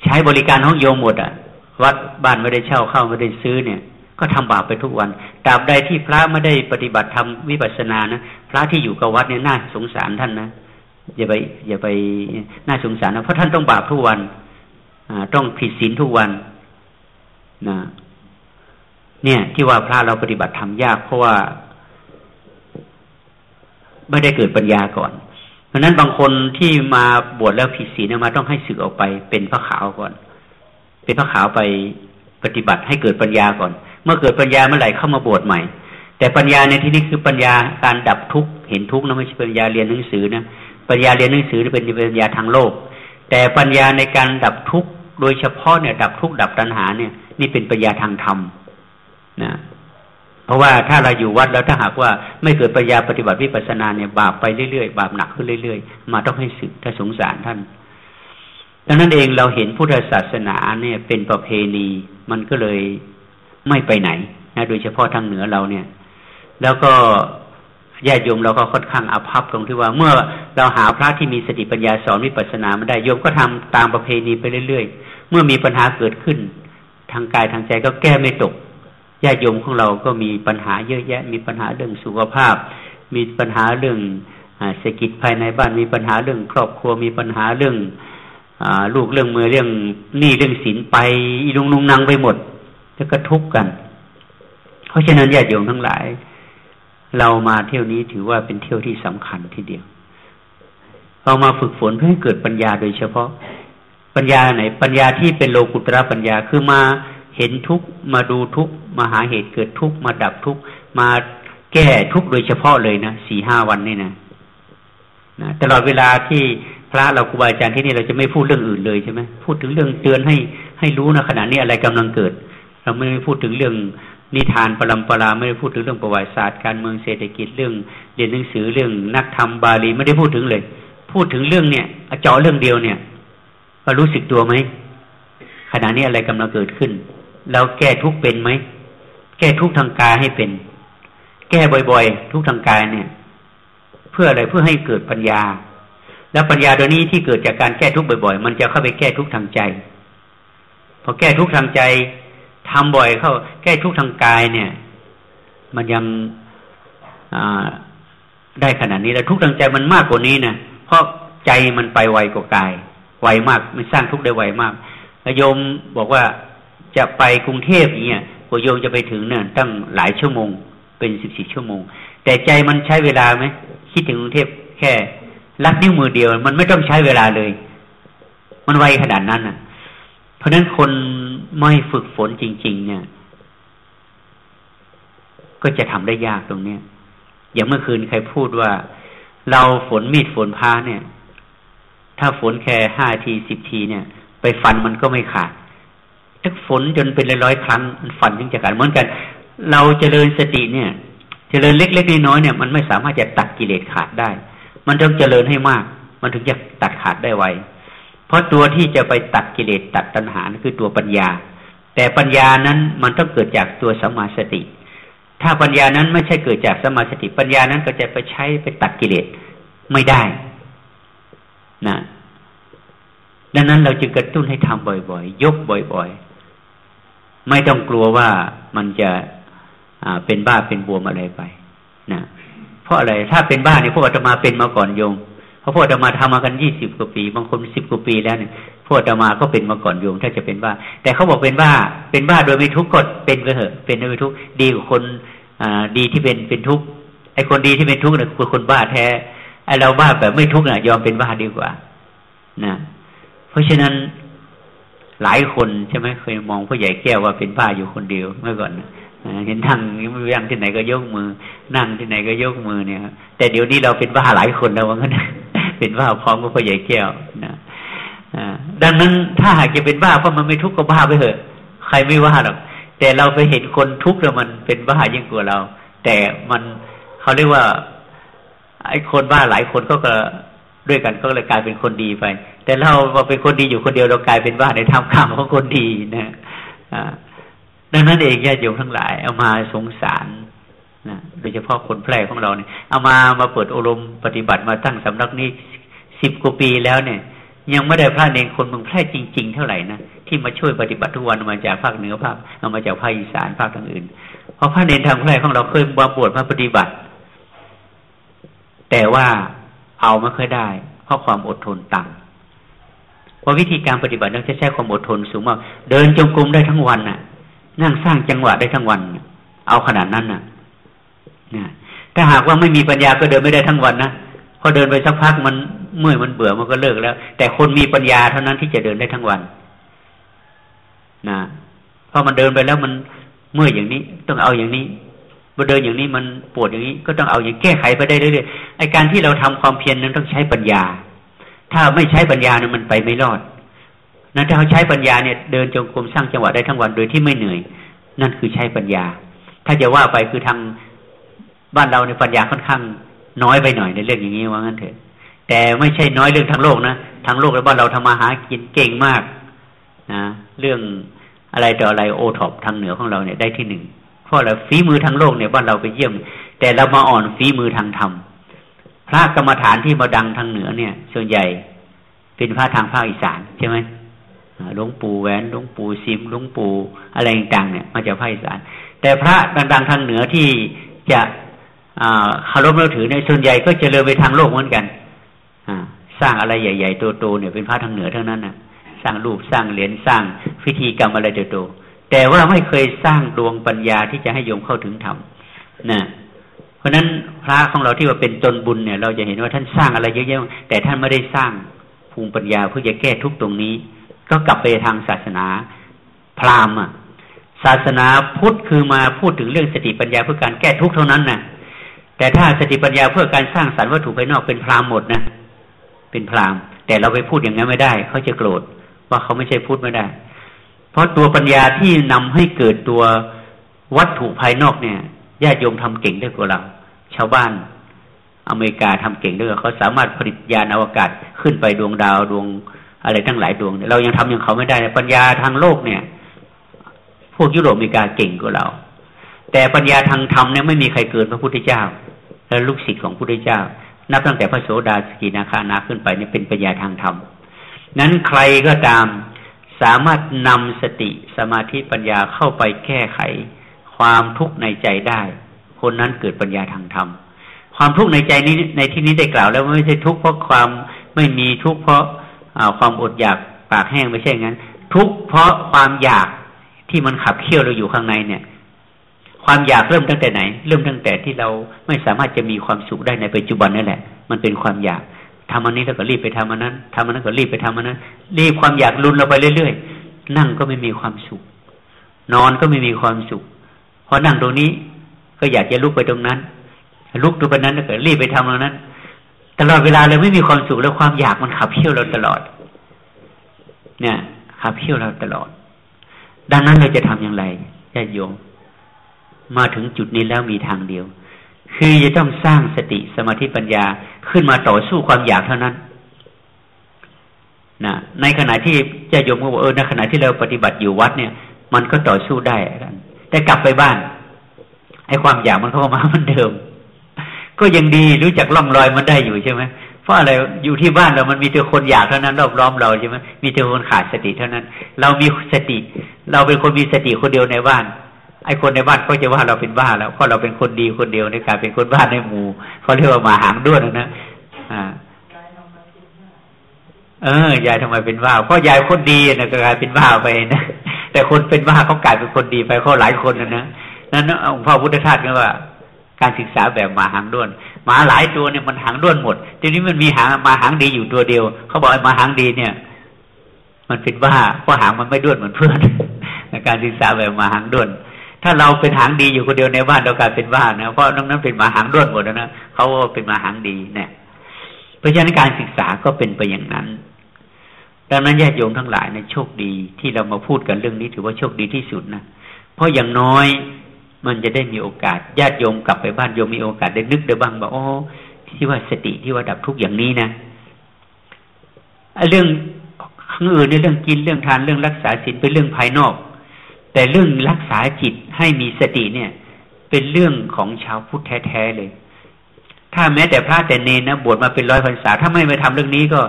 ใช้บริการของโยมหมดอะ วัดบ้านไม่ได้เช่าเข้าไม่ได้ซื้อเนี่ย ก็ทำบาปไปทุกวันตราบใดที่พระไม่ได้ปฏิบัติธรรมวิปัสสนานะพระที่อยู่กับวัดเนี่ยน่าสงสารท่านนะอย่าไป อย่าไปน่าสงสารนะเพราะท่านต้องบาปทุกวันอต้องผิดศีลทุกวันนะเนี่ย ที่ว่าพระเราปฏิบัติธรรมยากเพราะว่า ไม่ได้เกิดปัญญาก่อน เพราะนั้นบางคนที่มาบวชแล้วผิดศีลมาต้องให้สึกออกไปเป็นพระขาวก่อน เป็นพระขาวไปปฏิบัติให้เกิดปัญญาก่อน เมื่อเกิดปัญญาเมื่อไหร่เข้ามาบวชใหม่ แต่ปัญญาในที่นี้คือปัญญาการดับทุกข์เห็นทุกข์นะไม่ใช่ปัญญาเรียนหนังสือนะปัญญาเรียนหนังสือเป็นปัญญาทางโลก แต่ปัญญาในการดับทุกข์โดยเฉพาะเนี่ย ดับทุกข์ดับตัณหาเนี่ย นี่เป็นปัญญาทางธรรมนะ เพราะว่าถ้าเราอยู่วัดแล้วถ้าหากว่าไม่เกิดปัญญาปฏิบัติวิปัสสนาเนี่ยบาปไปเรื่อยๆบาปหนักขึ้นเรื่อยๆ มาต้องให้สึกถ้าสงสารท่านดังนั้นเองเราเห็นพุทธศาสนาเนี่ย เป็นประเพณีมันก็เลยไม่ไปไหนนะโดยเฉพาะทางเหนือเราเนี่ย แล้วก็ญาติโยมเราก็ค่อนข้างอาภัพตรงที่ว่าเมื่อเราหาพระที่มีสติปัญญาสอนวิปัสสนาไม่ได้โยมก็ทำตามประเพณีไปเรื่อยๆ เมื่อมีปัญหาเกิดขึ้น ทางกายทางใจก็แก้ไม่ตก ญาติโยมของเราก็มีปัญหาเยอะแยะ มีปัญหาเรื่องสุขภาพ มีปัญหาเรื่องเศรษฐกิจภายในบ้านมีปัญหาเรื่องครอบครัวมีปัญหาเรื่องอลูกเรื่องมือเรื่องหนี้เรื่องสินไปอีลุงลุงนังไปหมดแล้วก็ทุกข์กัน เพราะฉะนั้นญาติโยมทั้งหลาย เรามาเที่ยวนี้ถือว่าเป็นเที่ยวที่สำคัญทีเดียว เรามาฝึกฝนเพื่อให้เกิดปัญญาโดยเฉพาะ ปัญญาไหน ปัญญาที่เป็นโลกุตระปัญญาคือมา เห็นทุกมาดูทุกมาหาเหตุเกิดทุกมาดับทุกมาแก้ทุกโดยเฉพาะเลยนะสี่ห้าวันนี่นะนะตลอดเวลาที่พระเราครูบาอาจารย์ที่นี่เราจะไม่พูดเรื่องอื่นเลยใช่ไหมพูดถึงเรื่องเตือนให้ให้รู้นะขณะนี้อะไรกำลังเกิด เราไม่ได้พูดถึงเรื่องนิทานปรำปราไม่ได้พูดถึงเรื่องประวัติศาสตร์การเมืองเศรษฐกิจเรื่องเรียนหนังสือเรื่องนักธรรมบาลีไม่ได้พูดถึงเลย พูดถึงเรื่องเนี่ยเจาะเรื่องเดียวเนี่ยก็รู้สึกตัวไหมขณะนี้อะไรกำลังเกิดขึ้น เราแก้ทุกเป็นไหม แก้ทุกทางกายให้เป็น แก้บ่อยๆ ทุกทางกายเนี่ย เพื่ออะไรเพื่อให้เกิดปัญญา แล้วปัญญาตัวนี้ที่เกิดจากการแก้ทุกบ่อยๆ มันจะเข้าไปแก้ทุกทางใจ พอแก้ทุกทางใจทำบ่อยเข้า แก้ทุกทางกายเนี่ย มันยังได้ขนาดนี้แล้วทุกทางใจมันมากกว่านี้นะเพราะใจมันไปไวกว่ากาย ไวมาก มันสร้างทุกได้ไวมากโยมบอกว่า จะไปกรุงเทพเนี่ยกว่าโยมจะไปถึงเนี่ยตั้งหลายชั่วโมง เป็นสิบสี่ชั่วโมง แต่ใจมันใช้เวลาไหมคิดถึงกรุงเทพแค่ลักนิ้วมือเดียว มันไม่ต้องใช้เวลาเลย มันไวขนาดนั้นอะ เพราะนั้นคนไม่ฝึกฝนจริง ๆ เนี่ย ก็จะทำได้ยากตรงเนี้ยอย่างเมื่อคืนใครพูดว่า เราฝนมีดฝนพาเนี่ย ถ้าฝนแค่ห้าทีสิบทีเนี่ย ไปฟันมันก็ไม่ขาด ถ้าฝนจนเป็นร้อยๆครั้งมันฟันถึงจะขาดเหมือนกัน เราจเจริญสติเนี่ยจเจริญเล็กๆน้อยๆเนี่ยมันไม่สามารถจะตัดกิเลสขาดได้ มันต้องเจริญให้มาก มันถึงจะตัดขาดได้ไวเพราะตัวที่จะไปตัดกิเลสตัดตัณหาคือตัวปัญญา แต่ปัญญานั้นมันต้องเกิดจากตัวสมาสติ ถ้าปัญญานั้นไม่ใช่เกิดจากสมาสติ ปัญญานั้นก็จะไปใช้ไปตัดกิเลสไม่ได้นะดังนั้นเราจึงกระตุ้นให้ทำบ่อยๆ ยกบ่อย ๆ ไม่ต้องกลัวว่ามันจะเป็นบ้าเป็นบวมอะไรไปนะเพราะอะไรถ้าเป็นบ้าเนี่ยพวกอาตมาเป็นมาก่อนโยมเพราะพวกอาตมาทำมากันยี่สิบกว่าปี บางคนสิบกว่าปีแล้วเนี่ยพวกอาตมาก็เป็นมาก่อนโยม ถ้าจะเป็นบ้า แต่เขาบอกเป็นบ้า เป็นบ้าโดยไม่ทุกข์ก็เป็นไปเถอะ เป็นโดยไม่ทุกข์ดีกว่าคนดีที่เป็นเป็นทุกข์ไอ้คนดีที่เป็นทุกข์เนี่ยคือคนบ้าแท้ไอ้เราบ้าแบบไม่ทุกข์น่ะยอมเป็นบ้าดีกว่า นะ เพราะฉะนั้น หลายคนใช่ไหมเคยมองผู้ใหญ่แก้วว่าเป็นบ้าอยู่คนเดียวเมื่อก่อนเห็นทั้งยังที่ไหนก็ยกมือ นั่งที่ไหนก็ยกมือเนี่ยแต่เดี๋ยวนี้เราเป็นบ้าหลายคนแล้วว่างั้นเป็นบ้าพร้อมกับผู้ใหญ่แก้วนะดังนั้นถ้าหากจะเป็นบ้าเพราะมันไม่ทุกข์ก็บ้าไปเถอะ ใครไม่ว่าหรอกแต่เราไปเห็นคนทุกข์แล้วมันเป็นบ้ายิ่งกว่าเรา แต่มันเขาเรียกว่า ไอ้คนบ้าหลายคนก็ก็ ด้วยกันก็เลยกลายเป็นคนดีไป แต่เราพอเป็นคนดีอยู่คนเดียวเรากลายเป็นบ้าในทำข้ามของคนดีนะดังนั้นเองญาติโยมทั้งหลาย เอามาสงสารนะโดยเฉพาะคนแพร่ของเราเนี่ยเอามามาเปิดอารมณ์ปฏิบัติมาตั้งสำนักนี้สิบกว่าปีแล้วเนี่ย ยังไม่ได้พระเนรคนเมืองแพร่จริง ๆ เท่าไหร่นะที่มาช่วยปฏิบัติทุกวันมาจากภาคเหนือภาคเอามาจากภาคอีสานภาคทางอื่น เพราะพระเนรทางแพร่ของเราเคยมาบวชมาปฏิบัติ แต่ว่า เอาไม่ค่อยได้ เพราะความอดทนต่ำเพราะวิธีการปฏิบัติต้องใช้ความอดทนสูงมาก เดินจงกรมได้ทั้งวันน่ะ นั่งสร้างจังหวะได้ทั้งวัน เอาขนาดนั้นน่ะนะถ้าหากว่าไม่มีปัญญาก็เดินไม่ได้ทั้งวันนะพอเดินไปสักพักมันเมื่อยมันเบื่อมันก็เลิกแล้ว แต่คนมีปัญญาเท่านั้นที่จะเดินได้ทั้งวันนะพอมันเดินไปแล้วมันเมื่อยอย่างนี้ ต้องเอาอย่างนี้ พอเดินอย่างนี้มันปวดอย่างนี้ก็ต้องเอาอย่างแก้ไขไปได้เรื่อยๆไอการที่เราทำความเพียรนั้นต้องใช้ปัญญา ถ้าไม่ใช้ปัญญาเนี่ยมันไปไม่รอดนั้นถ้าเขาใช้ปัญญาเนี่ยเดินจงกรมสร้างจังหวะได้ทั้งวันโดยที่ไม่เหนื่อย นั่นคือใช้ปัญญา ถ้าจะว่าไปคือทางบ้านเราในปัญญาค่อนข้างน้อยไปหน่อยในเรื่องอย่างนี้ว่างั้นเถอะ แต่ไม่ใช่น้อยเรื่องทางโลกนะทางโลกแล้วบ้านเราทำมาหากินเก่งมากนะเรื่องอะไรต่ออะไรโอท็อปทางเหนือของเราเนี่ยได้ที่หนึ่ง เพราะอะไรฝีมือทางโลกเนี่ยบ้านเราไปเยี่ยม แต่เรามาอ่อนฝีมือทางธรรมพระกรรมฐานที่มาดังทางเหนือเนี่ย ส่วนใหญ่เป็นพระทางภาคอีสานใช่ไหมหลวงปู่แหวนหลวงปู่ซิมหลวงปู่อะไรต่างๆเนี่ยมาจากภาคอีสาน แต่พระดังๆทางเหนือที่จะคารพนับถือในส่วนใหญ่ก็จะเลยไปทางโลกเหมือนกันสร้างอะไรใหญ่ๆโตๆเนี่ยเป็นพระทางเหนือทั้งนั้นนะสร้างรูปสร้างเหรียญสร้างพิธีกรรมอะไรโตๆ แต่ว่าไม่เคยสร้างดวงปัญญาที่จะให้โยมเข้าถึงธรรมนะเพราะนั้นพระของเราที่ว่าเป็นตนบุญเนี่ย เราจะเห็นว่าท่านสร้างอะไรเยอะแยะแต่ท่านไม่ได้สร้างภูมิปัญญาเพื่อจะแก้ทุกตรงนี้ ก็กลับไปทางศาสนาพราหมณ์ศาสนาพุทธคือมาพูดถึงเรื่องสติปัญญาเพื่อการแก้ทุกข์เท่านั้นนะแต่ถ้าสติปัญญาเพื่อการสร้างสรรค์วัตถุภายนอกเป็นพราหม์หมดนะเป็นพราหม์แต่เราไปพูดอย่างนั้นไม่ได้ เขาจะโกรธว่าเขาไม่ใช่พูดไม่ได้ เพราะตัวปัญญาที่นำให้เกิดตัววัตถุภายนอกเนี่ยญาติโยมทำเก่งได้กว่าเรา ชาวบ้านอเมริกาทำเก่งด้วยเขาสามารถผลิตยานอวกาศขึ้นไปดวงดาวดวงอะไรทั้งหลายดวงเรายังทำอย่างเขาไม่ได้ปัญญาทางโลกเนี่ย พวกยุโรปอเมริกาเก่งกว่าเรา แต่ปัญญาทางธรรมเนี่ยไม่มีใครเกินพระพุทธเจ้า และลูกศิษย์ของพระพุทธเจ้า นับตั้งแต่พระโสดาสกินาคานาขึ้นไปนี่เป็นปัญญาทางธรรมนั้นใครก็ตาม สามารถนำสติสมาธิปัญญาเข้าไปแก้ไข ความทุกข์ในใจได้ คนนั้นเกิดปัญญาทางธรรม ความทุกข์ในใจนี้ในที่นี้ได้กล่าวแล้วไม่ใช่ทุกข์เพราะความไม่มีทุกข์เพราะความอดอยากปากแห้งไม่ใช่งั้น ทุกข์เพราะความอยากที่มันขับเคี่ยวเราอยู่ข้างในเนี่ย ความอยากเริ่มตั้งแต่ไหน เริ่มตั้งแต่ที่เราไม่สามารถจะมีความสุขได้ในปัจจุบันนั่นแหละ มันเป็นความอยาก ทำอันนี้แล้วก็รีบไปทำอันนั้นทำอันนั้นก็รีบไปทำอันนั้น รีบความอยากลุนเราไปเรื่อยๆนั่งก็ไม่มีความสุข นอนก็ไม่มีความสุขพอนั่งตรงนี้ก็อยากจะลุกไปตรงนั้น ลุกตรงนั้นแล้วก็รีบไปทำตรงนั้น ตลอดเวลาเลยไม่มีความสุขแล้วความอยากมันขับเคี่ยวเราตลอด เนี่ยขับเคี่ยวเราตลอด ดังนั้นเราจะทำอย่างไรญาติโยม มาถึงจุดนี้แล้วมีทางเดียว คือจะต้องสร้างสติสมาธิปัญญาขึ้นมาต่อสู้ความอยากเท่านั้นนะในขณะที่จะโยมก็บอกเออในขณะที่เราปฏิบัติอยู่วัดเนี่ย มันก็ต่อสู้ได้แต่กลับไปบ้านไอ้ความอยากมันเข้ามาเหมือนเดิม ก็ยังดีรู้จักล่องรอยมันได้อยู่ใช่ไหมเพราะอะไรอยู่ที่บ้านเรามันมีแต่คนอยากเท่านั้น รอบล้อมเราใช่ไหมมีแต่คนขาดสติเท่านั้น เรามีสติ เราเป็นคนมีสติคนเดียวในบ้าน ไอ้คนในบ้านเขาจะว่าเราเป็นบ้าแล้วเพราะเราเป็นคนดีคนเดียวในการเป็นคนบ้านในหมู่เขาเรียกว่ามาหางด้วนนะอ่าเออยายทำไมเป็นบ้าเพราะยายคนดีนะกลายเป็นบ้าไปนะแต่คนเป็นบ้าเขากลายเป็นคนดีไปเขาหลายคนนะนะนั้นองค์พ่อพุทธทาสก็ว่า การศึกษาแบบมาหางด้วนหมาหลายตัวเนี่ยมันหางด้วนหมด ทีนี้มันมีหางมาหางดีอยู่ตัวเดียวเขาบอกไอ้มาหางดีเนี่ย มันเป็นบ้าเพราะหางมันไม่ด้วนเหมือนเพื่อนการศึกษาแบบมาหางด้วน ถ้าเราเป็นหางดีอยู่คนเดียวในบ้านเรากลายเป็นบ้านะเพราะน้องนั้นเป็นมาหางด้วนหมดแล้วนะเขาเป็นมาหางดีเนี่ยเพราะฉะนั้นการศึกษาก็เป็นไปอย่างนั้น ดังนั้นญาติโยมทั้งหลายในโชคดีที่เรามาพูดกันเรื่องนี้ถือว่าโชคดีที่สุดนะเพราะอย่างน้อยมันจะได้มีโอกาสญาติโยมกลับไปบ้านโยมมีโอกาสได้นึกได้บ้างว่าโอ๋อที่ว่าสติที่ว่าดับทุกอย่างนี้นะเรื่องข้างอื่นในเรื่องกินเรื่องทานเรื่องรักษาศีลเป็นเรื่องภายนอก แต่เรื่องรักษาจิตให้มีสติเนี่ย เป็นเรื่องของชาวพุทธแท้ๆเลย ถ้าแม้แต่พระแต่เนนนะบวชมาเป็นร้อยพรรษาถ้าไม่ไปทำเรื่องนี้ก็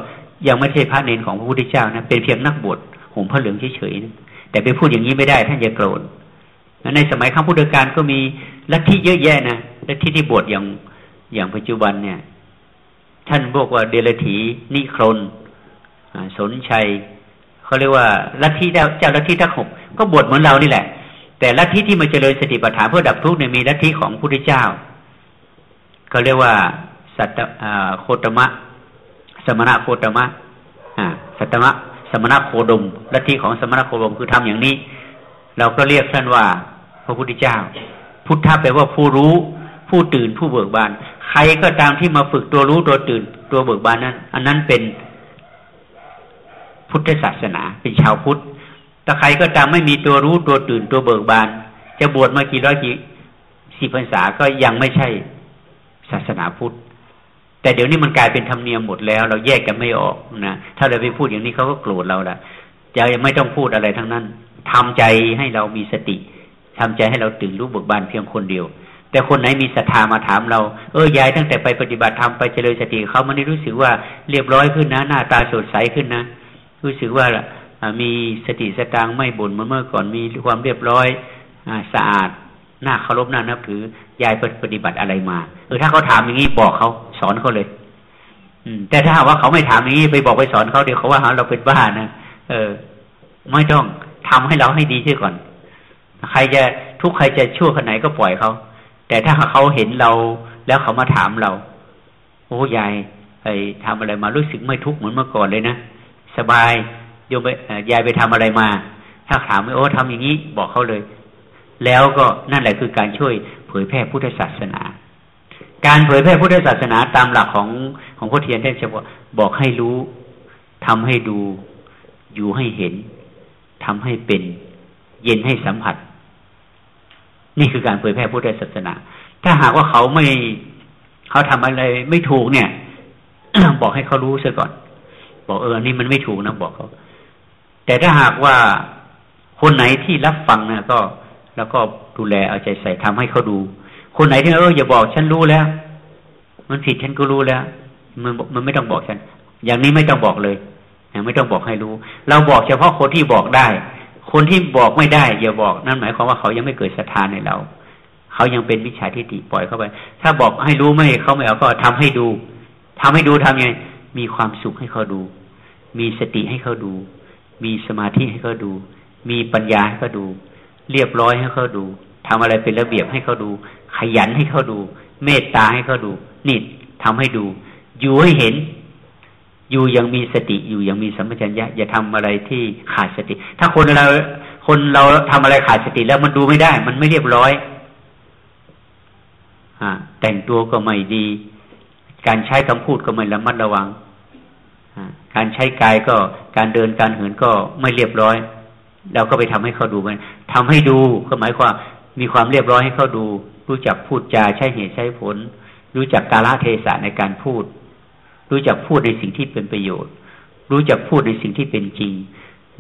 ยังไม่ใช่พระเนนของพระพุทธเจ้านะเป็นเพียงนักบวชห่มผ้าเหลืองเฉยๆนะแต่ไปพูดอย่างนี้ไม่ได้ท่านจะโกรธในสมัยข้าพุทธกาลก็มีลัทธิเยอะแยะนะลัทธิที่บวชอย่างอย่างปัจจุบันเนี่ย ท่านบอกว่าเดลถีนิครนสนชัย เขาเรียกว่าลัทธิเจ้าเจ้าลัทธิทั้งหกก็บวชเหมือนเรานี่แหละ แต่ลัทธิที่มาเจริญสติปัฏฐานเพื่อดับทุกข์เนี่ยมีลัทธิของพระพุทธเจ้าเขาเรียกว่า สัตโคตมะ สมณะโคตมะสัตมะ สมณะโคดมลัทธิของสมณะโคดมคือทำอย่างนี้ เราก็เรียกท่านว่า พระพุทธเจ้า พุทธะแปลว่าผู้รู้ ผู้ตื่นผู้เบิกบาน ใครก็ตามที่มาฝึกตัวรู้ตัวตื่นตัวเบิกบานนั้น อันนั้นเป็น พุทธศาสนา เป็นชาวพุทธแต่ใครก็ตามไม่มีตัวรู้ตัวตื่นตัวเบิกบาน จะบวชมากี่ร้อยกี่สิบพรรษาก็ยังไม่ใช่ศาสนาพุทธ แต่เดี๋ยวนี้มันกลายเป็นธรรมเนียมหมดแล้ว เราแยกกันไม่ออกนะถ้าเราไปพูดอย่างนี้เขาก็โกรธเราละจะไม่ต้องพูดอะไรทั้งนั้นทำใจให้เรามีสติทำใจให้เราตื่นรู้เบิกบานเพียงคนเดียว แต่คนไหนมีศรัทธามาถามเราเออยายตั้งแต่ไปปฏิบัติธรรมไปเจริญสติเขามันได้รู้สึกว่าเรียบร้อยขึ้นนะ หน้าตาสดใสขึ้นนะ รู้สึกว่ามีสติสตางไม่บ่นเหมือนเมื่อก่อนมีความเรียบร้อยอสะอาดหน้าเคารพน้านับถือยายปฏิบัติอะไรมาเออถ้าเขาถามอย่างนี้บอกเขาสอนเขาเลย อืม แต่ถ้าว่าเขาไม่ถามอย่างนี้ไปบอกไปสอนเขาเดี๋ยวเขาว่าเราเป็นบ้านะเออ ไม่ต้องทำให้เราให้ดีขึ้นก่อน ใครจะทุกใครจะชั่วขนาดไหนก็ปล่อยเขาแต่ถ้าเขาเห็นเราแล้วเขามาถามเรา โอ้ยายไปทำอะไรมารู้สึกไม่ทุกข์เหมือนเมื่อก่อนเลยนะ สบายโยมไปยายไปทำอะไรมา ถ้าถามไม่โอ้ทำอย่างนี้บอกเขาเลย แล้วก็นั่นแหละคือการช่วยเผยแพร่พุทธศาสนา การเผยแพร่พุทธศาสนาตามหลักของของพระเทียนท่านจะบอกบอกให้รู้ทำให้ดู อยู่ให้เห็นทำให้เป็น เย็นให้สัมผัส นี่คือการเผยแพร่พุทธศาสนา ถ้าหากว่าเขาไม่เขาทำอะไรไม่ถูกเนี่ย บอกให้เขารู้ซะก่อน บอกเออนี่มันไม่ถูกนะบอกเขาแต่ถ้าหากว่าคนไหนที่รับฟังนะก็ แล้วก็ดูแลเอาใจใส่ทำให้เขาดู คนไหนที่เอออย่าบอกฉันรู้แล้ว มันผิดฉันก็รู้แล้ว มันมันไม่ต้องบอกฉัน อย่างนี้ไม่ต้องบอกเลยไม่ต้องบอกให้รู้ เราบอกเฉพาะคนที่บอกได้ คนที่บอกไม่ได้อย่าบอกนั่นหมายความว่าเขายังไม่เกิดศรัทธาในเรา เขายังเป็นวิชาทิฏฐิปล่อยเข้าไป ถ้าบอกให้รู้ไม่เขาไม่เอาก็ทำให้ดูทำให้ดูทำยังไงมีความสุขให้เขาดู มีสติให้เขาดู มีสมาธิให้เขาดู มีปัญญาให้เขาดู เรียบร้อยให้เขาดูทำอะไรเป็นระเบียบให้เขาดู ขยันให้เขาดู เมตตาให้เขาดูนี่ทำให้ดู อยู่ให้เห็น อยู่ยังมีสติอยู่ยังมีสัมปชัญญะอย่าทำอะไรที่ขาดสติ ถ้าคนเราคนเราทำอะไรขาดสติแล้วมันดูไม่ได้ มันไม่เรียบร้อยอแต่งตัวก็ไม่ดี การใช้คำพูดก็ไม่ระมัดระวัง การใช้กายก็การเดินการเหินก็ไม่เรียบร้อย เราก็ไปทำให้เขาดูมันทำให้ดูก็หมายความมีความเรียบร้อยให้เขาดู รู้จักพูดจาใช้เหตุใช้ผล รู้จักกาลเทศะในการพูด รู้จักพูดในสิ่งที่เป็นประโยชน์ รู้จักพูดในสิ่งที่เป็นจริง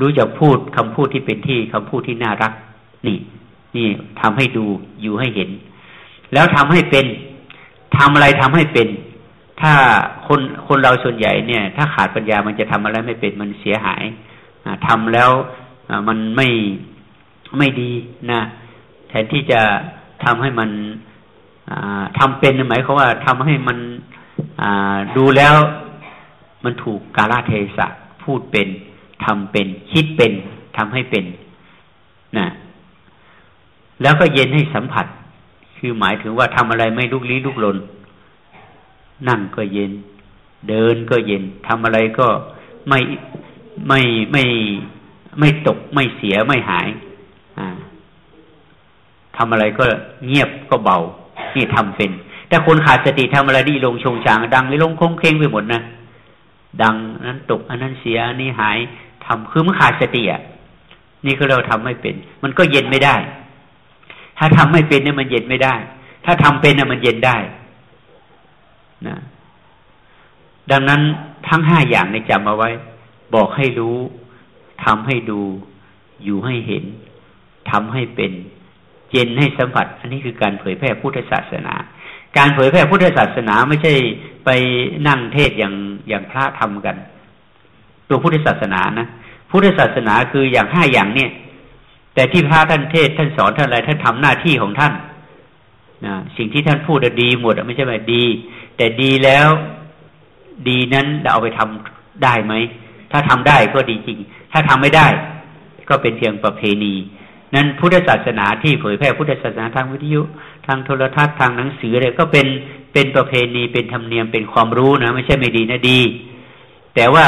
รู้จักพูดคำพูดที่เป็นที่คำพูดที่น่ารัก นี่ นี่ทำให้ดูอยู่ให้เห็น แล้วทำให้เป็นทำอะไรทำให้เป็น ถ้าคนคนเราส่วนใหญ่เนี่ย ถ้าขาดปัญญามันจะทำอะไรไม่เป็นมันเสียหายทำแล้วมันไม่ไม่ดีนะแทนที่จะทำให้มันทำเป็นหมายความว่าทำให้มันดูแล้วมันถูกกาลเทศะพูดเป็นทำเป็น คิดเป็นทำให้เป็นนะแล้วก็เย็นให้สัมผัส คือหมายถึงว่าทำอะไรไม่ลุกลี้ลุกลน นั่งก็เย็น เดินก็เย็นทำอะไรก็ไม่ไม่ไม่ไม่ตกไม่เสียไม่หายทำอะไรก็เงียบก็เบา นี่ทำเป็น แต่คนขาดสติทำอะไรดีลงชงชางดังไม่ลงคงเคงไปหมดนะดังนั้นตกอันนั้นเสียอันนี้หายทำคือมันขาดสติอะนี่ก็เราทำไม่เป็น มันก็เย็นไม่ได้ ถ้าทำไม่เป็นเนี่ยมันเย็นไม่ได้ ถ้าทำเป็นเนี่ยมันเย็นได้ นะดังนั้นทั้งห้าอย่างในจำเอาไว้ บอกให้รู้ทำให้ดู อยู่ให้เห็นทำให้เป็นเย็นให้สัมผัส อันนี้คือการเผยแพร่พุทธศาสนา การเผยแพร่พุทธศาสนาไม่ใช่ไปนั่งเทศอย่างอย่างพระทำกัน ตัวพุทธศาสนานะพุทธศาสนาคืออย่างห้าอย่างเนี่ย แต่ที่พระท่านเทศท่านสอนท่านอะไรท่านทำหน้าที่ของท่านนะสิ่งที่ท่านพูดดีหมดไม่ใช่ไหมดี แต่ดีแล้ว ดีนั้นเราเอาไปทำได้ไหม ถ้าทำได้ก็ดีจริง ถ้าทำไม่ได้ ก็เป็นเพียงประเพณี นั้นพุทธศาสนาที่เผยแพร่พุทธศาสนาทางวิทยุ ทางโทรทัศน์ทางหนังสืออะไรก็เป็นเป็นประเพณีเป็นธรรมเนียมเป็นความรู้นะไม่ใช่ไม่ดีนะดี แต่ว่า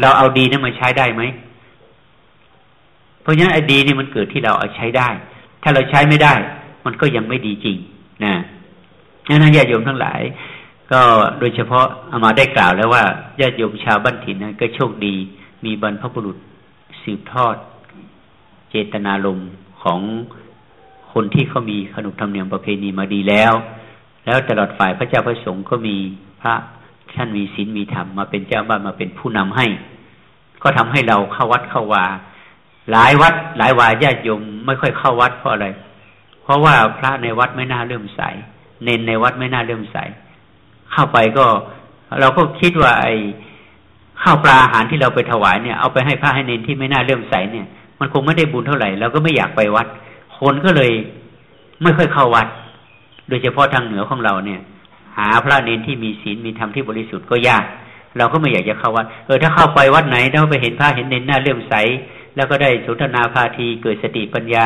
เราเอาดีนั้นมาใช้ได้ไหมเพราะฉะนั้นไอ้ดีนี่มันเกิดที่เราเอาใช้ได้ ถ้าเราใช้ไม่ได้ มันก็ยังไม่ดีจริงนะนั้นญาติโยมทั้งหลาย ก็โดยเฉพาะอามาได้กล่าวแล้วว่าญาติโยมชาวบ้านถิ่นนั้น ก็โชคดี มีบรรพบุรุษสืบทอด เจตนารมณ์ของคนที่เขามีขนบธรรมเนียมประเพณีมาดีแล้ว แล้วตลอดฝ่ายพระเจ้าพระสงฆ์ก็มีพระท่านมีศีลมีธรรมมาเป็นเจ้าบ้านมาเป็นผู้นำให้ ก็ทำให้เราเข้าวัดเข้าวา หลายวัด หลายวาญาติโยมไม่ค่อยเข้าวัดเพราะอะไร เพราะว่าพระในวัดไม่น่าเลื่อมใส เน้นในวัดไม่น่าเลื่อมใส เข้าไปก็ เราก็คิดว่าไอ้ข้าวปลาอาหารที่เราไปถวายเนี่ยเอาไปให้พระให้เนนที่ไม่น่าเลื่อมใสเนี่ย มันคงไม่ได้บุญเท่าไหร่เราก็ไม่อยากไปวัด คนก็เลยไม่ค่อยเข้าวัด โดยเฉพาะทางเหนือของเราเนี่ย หาพระเนนที่มีศีลมีธรรมที่บริสุทธิ์ก็ยาก เราก็ไม่อยากจะเข้าวัดเออถ้าเข้าไปวัดไหนเราไปเห็นพระเห็นเนนน้าเลื่อมใส แล้วก็ได้สุนทนาพาทีเกิดสติปัญญา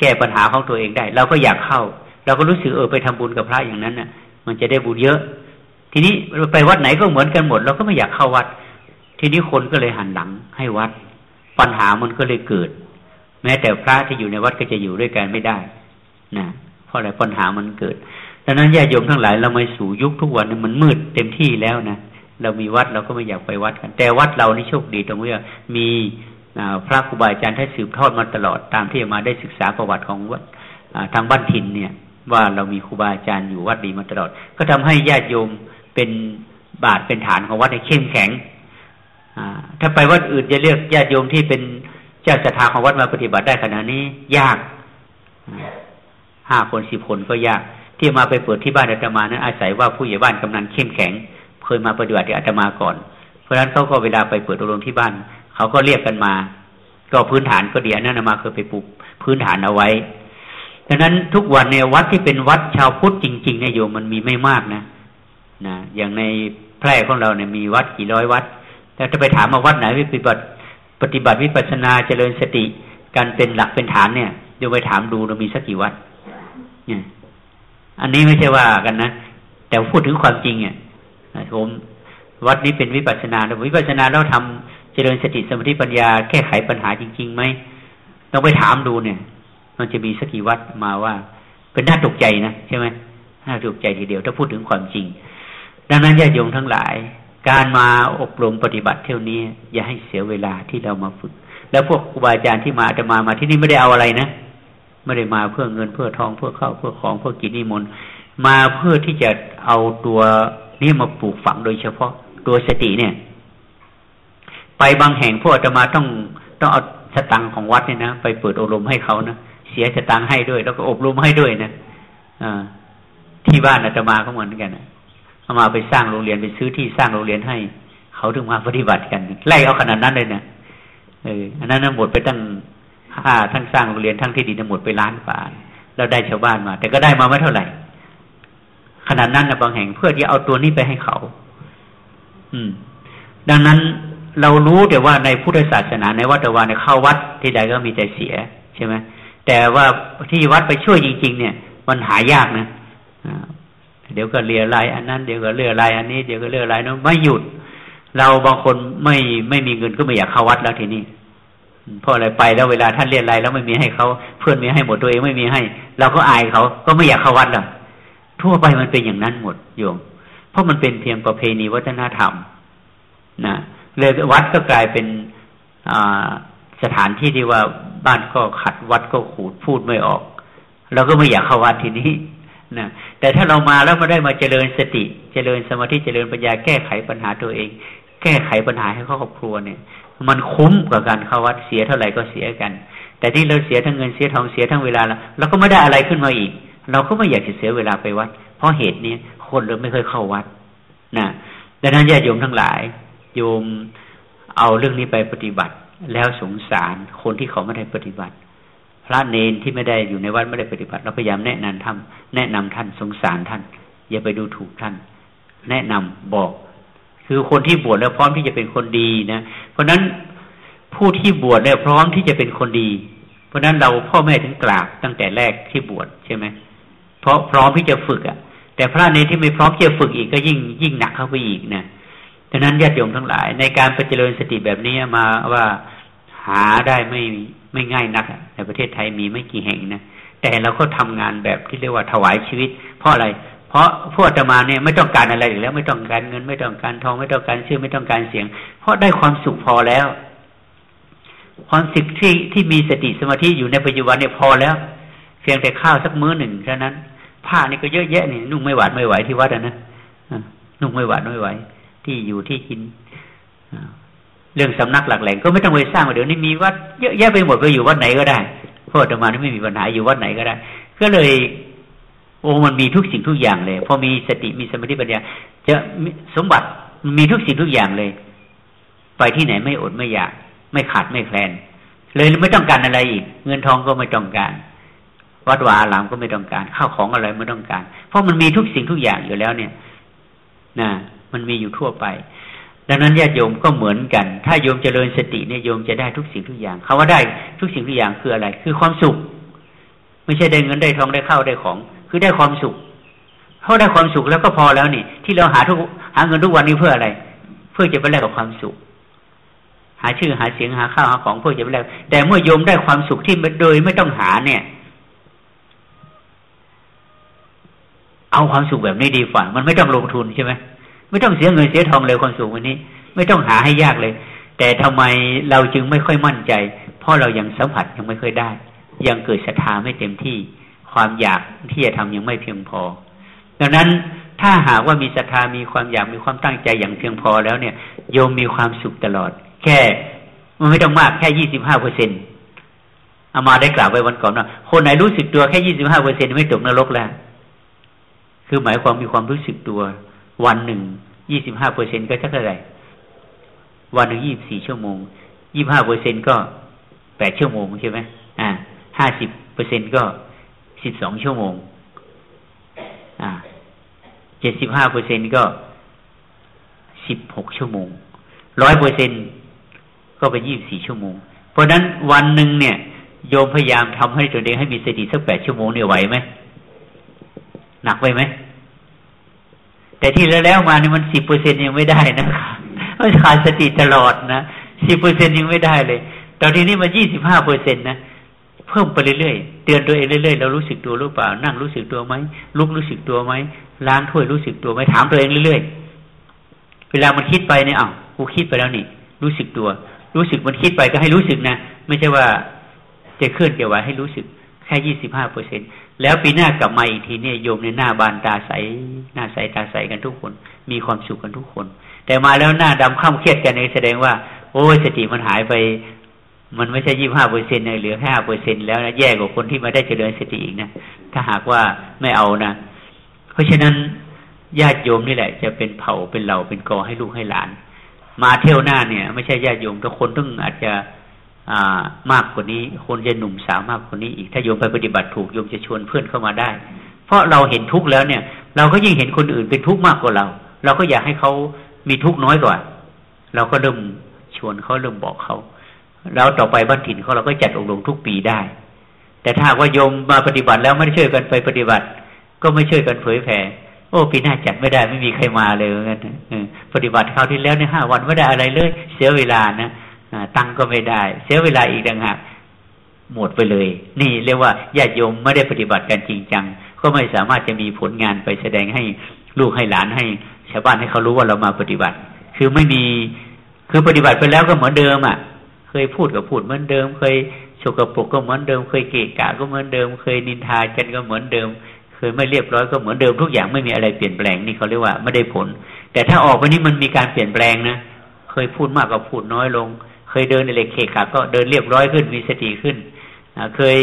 แก้ปัญหาของตัวเองได้ เราก็อยากเข้า เราก็รู้สึกเออไปทำบุญกับพระอย่างนั้นน่ะ มันจะได้บุญเยอะ ทีนี้ไปวัดไหนก็เหมือนกันหมด เราก็ไม่อยากเข้าวัด ทีนี้คนก็เลยหันหลังให้วัด ปัญหามันก็เลยเกิด แม้แต่พระที่อยู่ในวัดก็จะอยู่ด้วยกันไม่ได้นะเพราะอะไรปัญหามันเกิดดังนั้นญาติโยมทั้งหลายเราไม่สู่ยุคทุกวันนี้มันมืดเต็มที่แล้วนะเรามีวัดเราก็ไม่อยากไปวัดกัน แต่วัดเรานี่โชคดีตรงที่ว่ามีพระครูบาอาจารย์ท่านสืบทอดมาตลอดตามที่มาได้ศึกษาประวัติของวัดทางบ้านถิ่นเนี่ย ว่าเรามีครูบาอาจารย์อยู่วัดดีมาตลอด ก็ทำให้ญาติโยม เป็นบาทเป็นฐานของวัดให้เข้มแข็งถ้าไปวัดอื่นจะเรียกญาติโยมที่เป็นเจ้าศรัทธาของวัดมาปฏิบัติได้ขนาดนี้ ยากห้าคนสิบคนก็ยาก ที่มาไปเปิดที่บ้านอาตมานั้นอาศัยว่าผู้ใหญ่บ้านกำนันเข้มแข็ง เคยมาปฏิบัติที่อาตมาก่อน เพราะฉะนั้นเขาก็เวลาไปเปิดอบรมที่บ้าน เขาก็เรียกกันมา ก็พื้นฐานก็ดีนั่นมาเคยไปปลูกพื้นฐานเอาไว้ดังนั้นทุกวันในวัดที่เป็นวัดชาวพุทธจริงๆเนี่ยโยมมันมีไม่มากนะ นะอย่างในแพร่ของเราเนี่ยมีวัดกี่ร้อยวัดแต่ถ้าไปถามมาวัดไหนวิปฏิบัติ ปฏิบัติวิปัสนาเจริญสติการเป็นหลักเป็นฐานเนี่ยเดี๋ยวไปถามดูเรามีสักกี่วัดเนี่ยอันนี้ไม่ใช่ว่ากันนะแต่พูดถึงความจริงเนี่ยผมวัดนี้เป็นวิปัสนาแล้ววิปัสนาเราทำเจริญสติสมาธิปัญญาแก้ไขปัญหาจริงๆไหมต้องไปถามดูเนี่ย มันจะมีสักกี่วัดมาว่า เป็นน่าตกใจนะใช่ไหมน่าตกใจทีเดียว ถ้าพูดถึงความจริง ดังนั้นญาติโยมทั้งหลาย การมาอบรมปฏิบัติเที่ยวนี้ อย่าให้เสียเวลาที่เรามาฝึก แล้วพวกครูบาอาจารย์ที่มาอาตมามาที่นี่ไม่ได้เอาอะไรนะไม่ได้มาเพื่อเงินเพื่อทองเพื่อข้าวเพื่อของเพื่อกินนิมนต์มาเพื่อที่จะเอาตัวนี้มาปลูกฝังโดยเฉพาะตัวสติเนี่ย ไปบางแห่งพวกจะมาต้องต้องเอาสตังของวัดเนี่ยนะไปเปิดอบรมให้เขานะเสียสตังให้ด้วย แล้วก็อบรมให้ด้วยนะอ่าที่บ้านอาตมาก็เหมือนกันนะ เอามาไปสร้างโรงเรียนไปซื้อที่สร้างโรงเรียนให้ เขาถึงมาปฏิบัติกัน ไล่เอาขนาดนั้นเลยเนะเอออันนั้นหมดไปตั้งค่าทั้งสร้างโรงเรียนทั้งที่ดินหมดไปล้านกว่าแล้วได้ชาวบ้านมา แต่ก็ได้มาไม่เท่าไหร่ขนาดนั้นนะบางแห่งเพื่อที่เอาตัวนี้ไปให้เขา อืม ดังนั้นเรารู้แต่ว่าในพุทธศาสนาในวัดวาในเข้าวัดที่ใดก็มีแต่เสียใช่ไหมแต่ว่าที่วัดไปช่วยจริง ๆ เนี่ย มันหายากนะ เดี๋ยวก็เรียอะไรอันนั้นเดี๋ยวก็เรียอะไรอันนี้เดี๋ยวก็เรียอะไรนั้นไม่หยุด เราบางคนไม่ไม่มีเงินก็ไม่อยากเข้าวัดแล้วทีนี้เพราะอะไรไปแล้วเวลาท่านเรียนอะไรแล้วไม่มีให้เขาเพื่อนมีให้หมดตัวเองไม่มีให้ เราก็อายเขาก็ไม่อยากเข้าวัดหรอกทั่วไปมันเป็นอย่างนั้นหมดโยม เพราะมันเป็นเพียงประเพณีวัฒนธรรมนะเลยวัดก็กลายเป็นสถานที่ที่ว่าบ้านก็ขัดวัดก็ขูดพูดไม่ออกเราก็ไม่อยากเข้าวัดทีนี้นะ แต่ถ้าเรามาแล้วมาได้มาเจริญสติ เจริญสมาธิเจริญปัญญาแก้ไขปัญหาตัวเอง แก้ไขปัญหาให้ครอบครัวเนี่ย มันคุ้มกับการเข้าวัดเสียเท่าไหร่ก็เสียกัน แต่ที่เราเสียทั้งเงินเสียทองเสียทั้งเวลาแล้วเราก็ไม่ได้อะไรขึ้นมาอีก เราก็ไม่อยากจะเสียเวลาไปวัด เพราะเหตุนี้คนเราไม่เคยเข้าวัดนะดังนั้นญาติโยมทั้งหลาย โยมเอาเรื่องนี้ไปปฏิบัติ แล้วสงสารคนที่เขาไม่ได้ปฏิบัติ พระเนนที่ไม่ได้อยู่ในวัดไม่ได้ปฏิบัติ เราพยายามแนะนำท่านแนะนำท่านสงสารท่าน อย่าไปดูถูกท่าน แนะนำบอก คือคนที่บวชแล้วพร้อมที่จะเป็นคนดีนะเพราะนั้นผู้ที่บวชเนี่ยพร้อมที่จะเป็นคนดี เพราะนั้นเราพ่อแม่ถึงกราบตั้งแต่แรกที่บวชใช่ไหมเพราะพร้อมที่จะฝึกอะ่ะ แต่พระเนรที่ไม่พร้อมที่จะฝึกอีกก็ยิ่งยิ่งหนักเข้าไปอีกนะดังนั้นญาติโยมทั้งหลาย ในการปฏิเจริญสติแบบนี้มาว่าหาได้ไม่ ไม่ง่ายนักในประเทศไทยมีไม่กี่แห่งนะแต่เราก็ทำงานแบบที่เรียกว่าถวายชีวิต เพราะอะไร เพราะพวกจะมาเนี่ยไม่ต้องการอะไรอีกแล้ว ไม่ต้องการเงิน ไม่ต้องการทอง ไม่ต้องการชื่อไม่ต้องการเสียง เพราะได้ความสุขพอแล้ว ความสุขที่ที่มีสติสมาธิอยู่ในปัจจุบันเนี่ยพอแล้ว เพียงแต่ข้าวสักมื้อหนึ่งแค่านั้น ผ้านี่ก็เยอะแยะนี่นุ่งไม่หวาดไม่ไหวที่วัดนะนุ่งไม่หวาดไม่ไหวที่อยู่ที่กิน เรื่องสำนักหลักแหล่งก็ไม่ต้องไปสร้างเดี๋ยวนี้มีวัดเยอะแยะไปหมดไปอยู่วัดไหนก็ได้พราะธรรมานี้ไม่มีปัญหาอยู่วัดไหนก็ได้ ก็เลย โอ้มันมีทุกสิ่งทุกอย่างเลย พอมีสติมีสมาธิปัญญาจะสมบัติมีทุกสิ่งทุกอย่างเลย ไปที่ไหนไม่อดไม่อยาก ไม่ขาดไม่แคลน เลยไม่ต้องการอะไรอีก เงินทองก็ไม่ต้องการ วัดวาหลามก็ไม่ต้องการ ข้าวของอะไรไม่ต้องการ เพราะมันมีทุกสิ่งทุกอย่างอยู่แล้วเนี่ยนะมันมีอยู่ทั่วไป ดังนั้นญาติโยมก็เหมือนกัน ถ้าโยมเจริญสติเนี่ยโยมจะได้ทุกสิ่งทุกอย่างคาว่าได้ทุกสิ่งทุกอย่างคืออะไร คือความสุข ไม่ใช่ได้เงินได้ทองได้ข้าวได้ของ คือได้ความสุขเพราะได้ความสุขแล้วก็พอแล้วนี่ ที่เราหาทุกหาเงินทุกวันนี้เพื่ออะไร เพื่อจะไปแลกกับความสุข หาชื่อหาเสียงหาข้าวหาของเพื่อจะไปแลกแต่เมื่อโยมได้ความสุขที่โดยไม่ต้องหาเนี่ย เอาความสุขแบบนี้ดีกว่ามันไม่ต้องลงทุนใช่ไหม ไม่ต้องเสียเงินเสียทองเลยความสุขวันนี้ ไม่ต้องหาให้ยากเลย แต่ทำไมเราจึงไม่ค่อยมั่นใจ เพราะเรายังสัมผัสยังไม่ค่อยได้ ยังเกิดศรัทธาไม่เต็มที่ ความอยากที่จะทำยังไม่เพียงพอ ดังนั้นถ้าหากว่ามีศรัทธามีความอยากมีความตั้งใจอย่างเพียงพอแล้วเนี่ย โยมมีความสุขตลอด แค่มันไม่ต้องมากแค่ยี่สิบห้าเปอร์เซ็นต์อามาได้กล่าวไว้วันก่อนว่าคนไหนรู้สึกตัวแค่ยี่สิบห้าเปอร์เซ็นไม่ตกนรกแล้ว คือหมายความมีความรู้สึกตัว วันหนึ่งยี่สิบห้าเปอร์เซ็นก็เท่าไหร่วันหนึ่งยี่บสี่ชั่วโมงยี่บห้าเปอร์เซ็นก็แปดชั่วโมงใช่ไหมอ่าห้าสิบเปอร์เซ็นก็สิบสองชั่วโมง อ่าเจ็ดสิบห้าเปอร์เซ็นก็สิบหกชั่วโมงร้อยเปอร์เซ็นก็ไปยี่บสี่ชั่วโมง เพราะนั้นวันหนึ่งเนี่ย โยมพยายามทำให้ตัวเองให้มีสติสักแปดชั่วโมงเนี่ยไหวไหมหนักไปไหม แต่ที่แล้วแล้วมาเนี่ยมันสิบเปอร์เซ็นยังไม่ได้นะคะมันขาดสติตลอดนะสิบเปอร์เซ็นยังไม่ได้เลยตอนทีนี้มันยี่สิบห้าเปอร์เซ็นนะเพิ่มไปเรื่อยๆ เตือนตัวเองเรื่อยๆ เรารู้สึกตัวรู้เปล่า นั่งรู้สึกตัวไหมลุกรู้สึกตัวไหมล้างถ้วยรู้สึกตัวไหมถามตัวเองเรื่อยๆ เวลามันคิดไปเนี่ยอ้าวกูคิดไปแล้วนี่ รู้สึกตัว รู้สึกมันคิดไปก็ให้รู้สึกนะ ไม่ใช่ว่าจะเคลื่อนเกี่ยวไว้ให้รู้สึกแค่ยี่สิบห้าเปอร์เซ็น แล้วปีหน้ากลับมาอีกทีเนี่ยโยมในหน้าบานตาใส หน้าใสตาใสกันทุกคน มีความสุขกันทุกคน แต่มาแล้วหน้าดำข้ามเครียดกันนี่แสดงว่า โอ้สติมันหายไป มันไม่ใช่ยี่ห้าเปอร์เซ็นต์เหลือแค่ห้าเปอร์เซ็นแล้วนะแย่กว่าคนที่มาได้เจริญสติอีกนะถ้าหากว่าไม่เอานะ เพราะฉะนั้นญาติโยมนี่แหละ จะเป็นเผ่าเป็นเหล่าเป็นกอให้ลูกให้หลาน มาเที่ยวหน้าเนี่ย ไม่ใช่ญาติโยมทุกคนต้องอาจจะ มากกว่านี้ คนจะหนุ่มสาวมากกว่านี้อีกถ้าโยมไปปฏิบัติถูกโยมจะชวนเพื่อนเข้ามาได้ เพราะเราเห็นทุกข์แล้วเนี่ย เราก็ยิ่งเห็นคนอื่นเป็นทุกข์มากกว่าเรา เราก็อยากให้เขามีทุกข์น้อยกว่า เราก็เริ่มชวนเขาเริ่มบอกเขาแล้วต่อไปบ้านถิ่นเขาเราก็จัดอบรมทุกปีได้ แต่ถ้าว่าโยมมาปฏิบัติแล้วไม่ได้ช่วยกันไปปฏิบัติ ก็ไม่ช่วยกันเผยแผ่โอ้ปีหน้าจัดไม่ได้ไม่มีใครมาเลยงั้นปฏิบัติคราวที่แล้วในห้าวันไม่ได้อะไรเลย เสียเวลานะ ตังก็ไม่ได้ เสียเวลาอีกต่างหากหมดไปเลย นี่เรียกว่าญาติโยมไม่ได้ปฏิบัติกันจริงจัง ก็ไม่สามารถจะมีผลงานไปแสดงให้ลูกให้หลานให้ชาวบ้านให้เขารู้ว่าเรามาปฏิบัติ คือไม่มีคือปฏิบัติไปแล้วก็เหมือนเดิมอะ เคยพูดก็พูดเหมือนเดิม เคยโชกปรกก็เหมือนเดิม เคยเกะกะก็เหมือนเดิม เคยนินทากันก็เหมือนเดิม เคยไม่เรียบร้อยก็เหมือนเดิมทุกอย่างไม่มีอะไรเปลี่ยนแปลงนี่เขาเรียกว่าไม่ได้ผล แต่ถ้าออกไปนี่มันมีการเปลี่ยนแปลงนะ เคยพูดมากก็พูดน้อยลง เคยเดินในเล็กเคขาก็เดินเรียบร้อยขึ้นมีสติขึ้นเคย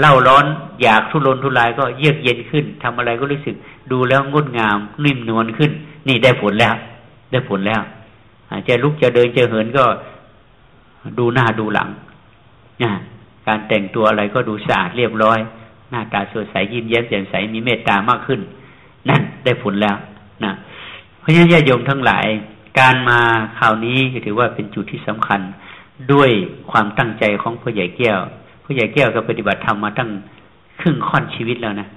เล่าร้อนอยากทุรนทุรายก็เยือกเย็นขึ้นทำอะไรก็รู้สึกดูแล้วงดงามนิ่มนวลขึ้น นี่ได้ผลแล้ว ได้ผลแล้วจะลุกจะเดินจะเหินก็ดูหน้าดูหลังนะการแต่งตัวอะไรก็ดูสะอาดเรียบร้อย หน้าตาสดใสยิ้มแย้มแจ่มใสมีเมตตามากขึ้น นั่นได้ผลแล้วนะเพราะฉะนั้นญาติโยมทั้งหลาย การมาคราวนี้ถือว่าเป็นจุดที่สำคัญด้วยความตั้งใจของพ่อใหญ่แก้วพ่อใหญ่แก้วก็ปฏิบัติธรรมมาตั้งครึ่งค่อนชีวิตแล้วนะ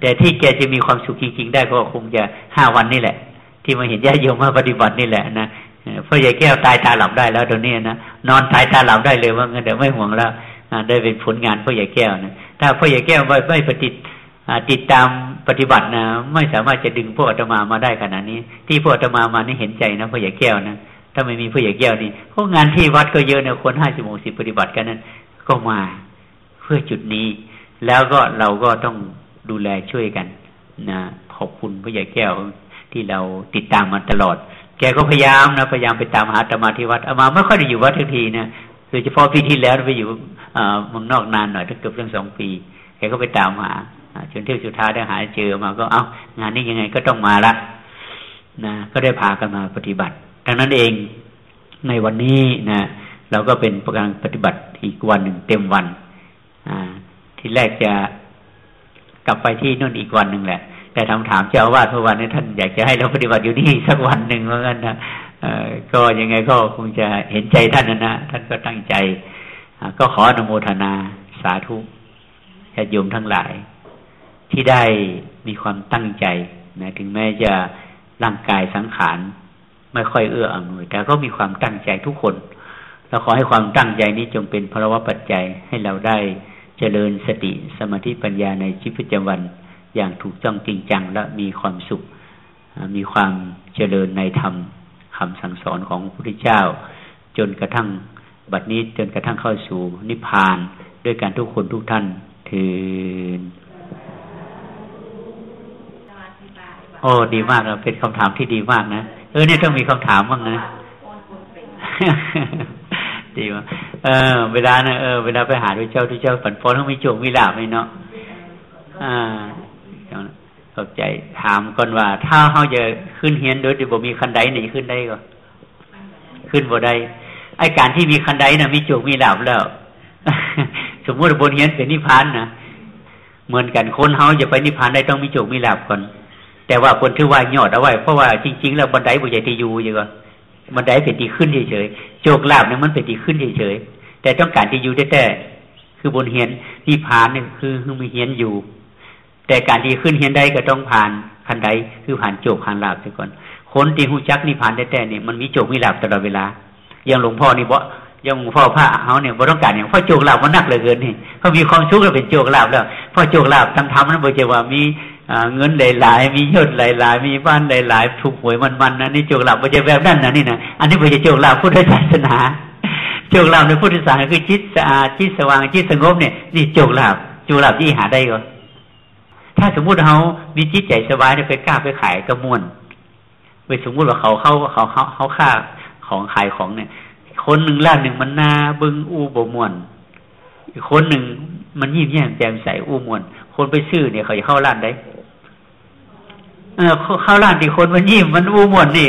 แต่ที่แกจะมีความสุขจริงๆได้ก็คงจะห้าวันนี่แหละ ที่มาเห็นญาติโยมมาปฏิบัตินี่แหละนะพ่อใหญ่แก้วตายตาหลับได้แล้วตรงนี้นะนอนตายตาหลับได้เลยว่าเงินเดี๋ยวไม่ห่วงแล้วได้เป็นผลงานพ่อใหญ่แก้วนะถ้าพ่อใหญ่แก้วไม่ไม่ปฏิ ติดตามปฏิบัตินะไม่สามารถจะดึงพวกอาตมามาได้ขนาดนี้ ที่พวกอาตมามานี่เห็นใจนะพ่อใหญ่แก้วนะถ้าไม่มีพ่อใหญ่แก้วนี่พวกงานที่วัดก็เยอะเนะคนห้าสิบหกสิบปฏิบัติกันนั้น ก็มาเพื่อจุดนี้ แล้วก็เราก็ต้องดูแลช่วยกันนะขอบคุณพ่อใหญ่แก้วที่เราติดตามมาตลอด แกก็พยายามนะพยายามไปตามหาอาตมาที่วัดอามาไม่ค่อยได้อยู่วัดทุกทีนะโดยเฉพาะปีที่แล้วไปอยู่เมืองนอกนานหน่อยถ้าเกือบเรื่องสองปี แกก็ไปตามหา จนเที่ยวสุดท้ายได้หายเจอมาก็เอา้างานนี้ยังไงก็ต้องมาละนะก็ได้พากันมาปฏิบัติดังนั้นเองในวันนี้นะเราก็เป็นการปฏิบัติอีกวันหนึ่งเต็มวันอ่าที่แรกจะกลับไปที่นู่นอีกวันหนึ่งแหละ แต่ทำถามเจ้าว่าทุกวันนี้ท่านอยากจะให้เราปฏิบัติอยู่นี่สักวันหนึ่งเหมือนกันนะก็ยังไงก็คงจะเห็นใจท่านนะนะท่านก็ตั้งใจก็ขออนุโมทนาสาธุญาติโยมทั้งหลาย ที่ได้มีความตั้งใจนะถึงแม้จะร่างกายสังขารไม่ค่อยเอื้ออำนวย แต่ก็มีความตั้งใจทุกคนเราขอให้ความตั้งใจนี้จงเป็นพลวะปัจจัยให้เราได้เจริญสติสมาธิปัญญาในชีวิตประจำวันอย่างถูกต้องจริงจังและมีความสุข มีความเจริญในธรรมคำสั่งสอนของพระพุทธเจ้า จนกระทั่งบัดนี้จนกระทั่งเข้าสู่นิพพานด้วยการทุกคนทุกท่านถือ โอ้ดีมากเป็นคำถามที่ดีมากนะเออเนี่ยต้องมีคำถามบ้างนะดีมากเออ เวลานะเออเวลาไปหาด้วยเจ้าด้วยเจ้าฝันฟอนต้องมีโจงมีลาบไหมเนาะอ่าขอบใจถามก่อนว่า ถ้าเขาจะขึ้นเฮียนโดยที่บ่มีคันไดไหนขึ้นได้ก็ขึ้นบ่ได้ไอการที่มีคันไดนะมีโจงมีลาบแล้ว สมมติบนเฮียนเป็นนิพพานนะเหมือนกันคนเขาจะไปนิพพานได้ต้องมีโจงมีลาบก่อน แต่ว่าคนที่ว่ายอดเอาไว้เพราะว่าจริงๆแล้วบันไดบุญใหญ่ที่อยู่อยู่ก็บันไดเป็นที่ขึ้นเฉยๆโจกลาบเนี่ยมันเป็นที่ขึ้นเฉยๆแต่ต้องการที่อยู่แต่คือบนเฮียนที่ผ่านเนี่ยคือคือมีเฮียนอยู่ แต่การที่ขึ้นเฮียนได้ก็ต้องผ่านคันไดคือผ่านโจกผ่านลาบไปก่อนคนที่หูจักนี่ผ่านแต่เนี่ยมันมีโจกมีลาบตลอดเวลาอย่างหลวงพ่อนี่บ่ยังพ่อพระเขาเนี่ยบ่ต้องการอย่างพ่อโจกลาบมันนักเหลือเกินนี่เขามีความชุกแล้วเป็นโจกลาบแล้วพ่อโจกลาบทำทำนั้นบ่จะว่ามี เงินหลายๆมียศหลายๆมีบ้านหลายๆถูกหวยมันๆนะนี่โจกหลับไม่ใช่แบบนั้นนะนี่นะอันนี้ไม่ใช่โจกหลับพุทธศาสนาโจกลาบในพุทธศาสนาคือจิตสะอาดจิตสว่างจิตสงบเนี่ยนี่โจกลาบโจกลาบที่หาได้ก็ถ้าสมมุติเขามีจิตใจสบายเนี่ยไปกล้าไปขายกระมวลไปสมมุติว่าเขาเข้าเขาเขาเขาค่าของขายของเนี่ย คนหนึ่งล้านหนึ่งมันนาบึงอูบมวนอีกคนหนึ่งมันยิ้มแย้มแจ่มใสอูมวนคนไปซื้อเนี่ยเขาจะเข้าร้านได้ เออเข้าร้านที่คนมันยิ้มมันอู้มวนนี่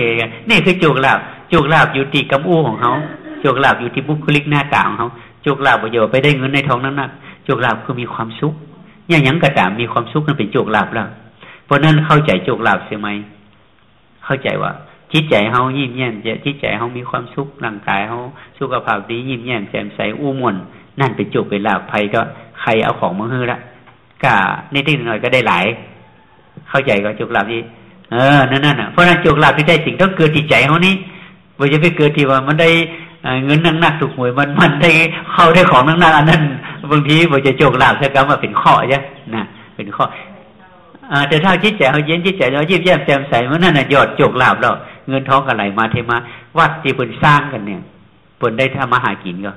นี่คือโจกลาบโจกลาบอยู่ที่กำอู้ของเขาโจกลาบอยู่ที่บุคลิกหน้าตาของเขาโจกลาบประโยชน์ไปได้เงินในท้องนั้นนักโจกลาบคือมีความสุขอย่างยังกระตามมีความสุขนั่นเป็นโจกลาบแล้ว เพราะนั้นเข้าใจโจกลาบเสียไหมเข้าใจว่าจิตใจเขายิ้มแย้มจิตใจเขามีความสุขร่างกายเขาสุขภาพดียิ้มแย้มแจ่มใสอู้มวนนั่นเป็นโจกเป็นลาบภัยก็ใครเอาของมาฮื้อละกะนิดหน่อยก็ได้หลาย เข้าใจก็โจกลาบที่เออนั่นน่ะเพราะนั้นโจกลาบที่ได้สิ่งต้องเกิดจิตใจเขานี้ว่าจะไปเกิดที่ว่ามันได้เงินนักนักถูกหวยมันมันได้เข้าได้ของนักนักอันนั้นบางทีมันจะโจกลาบใช่ไหมว่าเป็นข้อใช่นะเป็นข้อแต่ถ้าจิตใจเขาเย็นจิตใจเรายิ้มแย้มแจ่มใสมันนั่นน่ะยอดโจกลาบเราเงินท้องกันไหลมาเทมาวัดที่เพิ่นสร้างกันเนี่ยเพิ่นได้ทำมาหากินก็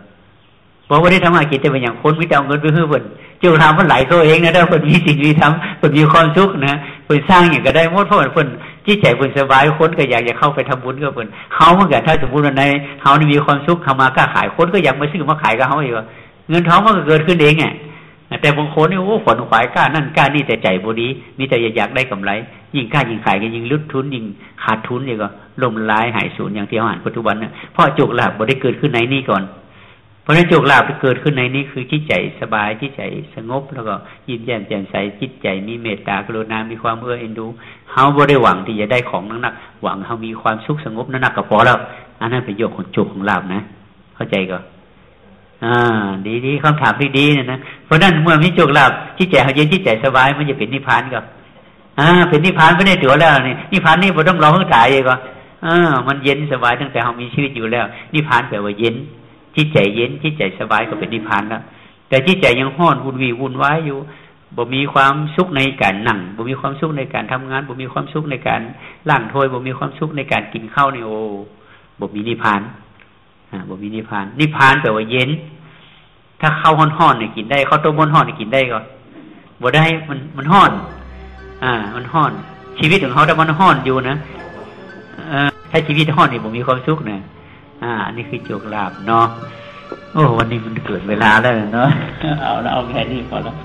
บอกว่าได้ทำมาหากินแต่เป็นอย่างคนไม่เอาเงินไปเพื่อเพิ่นโจกลาบมันไหลตัวเองนะถ้าเพิ่นมีสิ่งมีทำเพิ่นมีความสุขนะ เพิ่นสร้างอย่างก็ได้มดเพราะเพิ่นจิตใจเพิ่นสบายคนก็อยากจะเข้าไปทำบุญก็เพิ่นเขาเหมือนกันถ้าสมมติว่าในเขานี่มีความสุขทำมาค้าขายคนก็อยากมาซื้อมาขายกับเขาอีกเงินท้องมันก็เกิดขึ้นเองไงแต่บางคนนี่โอ้ขนขวายกล้านั่นกล้านี่แต่ใจบดี มีแต่อยากได้กำไร ยิ่งกล้ายิ่งขายก็ยิ่งลุดทุนยิ่งขาดทุนนี่ก็ล่มลายหายสูญอย่างที่เขาอ่านปัจจุบันเนี่ยเพราะโจกลาบบได้เกิดขึ้นในนี้ก่อน เพราะฉะนั้นโจกลาบที่เกิดขึ้นในนี้คือจิตใจสบายจิตใจสงบ แล้วก็ยิ้มแย้มแจ่มใสจิตใจมีเมตตากรุณา มีความเอื้อเอ็นดูเขาบ่ได้หวังที่จะได้ของนักนักหวังเขามีความสุขสงบนักนักก็พอแล้วอันนั้นป็นโยกของโจกของลาบนะ เข้าใจก็อ่า ดีดีคำถามที่ดีเนี่ยนะเพราะนั้นเมื่อมีโจกลาบจิตใจเขาเย็นจิตใจสบายมันจะเป็นนิพพานก็อ่าเป็นนิพพานไม่ได้ตัวแล้วนี่นิพพานนี่เราต้องรอเพิ่งตายเองก็อ่ามันเย็นสบายตั้งแต่เรามีชีวิตอยู่แล้วนิพพานแปลว่าเย็น จิตใจเย็นจิตใจสบายก็เป็นนิพพานแล้วแต่จิตใจยังห้อนวุ่นวี่วุ่นวายอยู่บ่มีความสุขในการนั่งบ่มีความสุขในการทำงานบ่มีความสุขในการล่างถ้วยบ่มีความสุขในการกินข้าวนี่โอ้บ่มีนิพพานอ่าบ่มีนิพพาน นิพพานแปลว่าเย็น ถ้าข้าวห้อนๆเนี่ยกินได้ข้าวต้มห้อนๆเนี่ยกินได้ก็บ่ได้มันมันห้อน อ่า มันห้อน ชีวิตของเขาถ้ามันห้อนอยู่นะเออถ้าชีวิตห้อนนี่บ่มีความสุขเนะ่านี่คือโชคลาภเนาะโอ้วันนี้มันเกิดเวลาแล้วเนาะเอาเอาแค่นี้พอแล้ว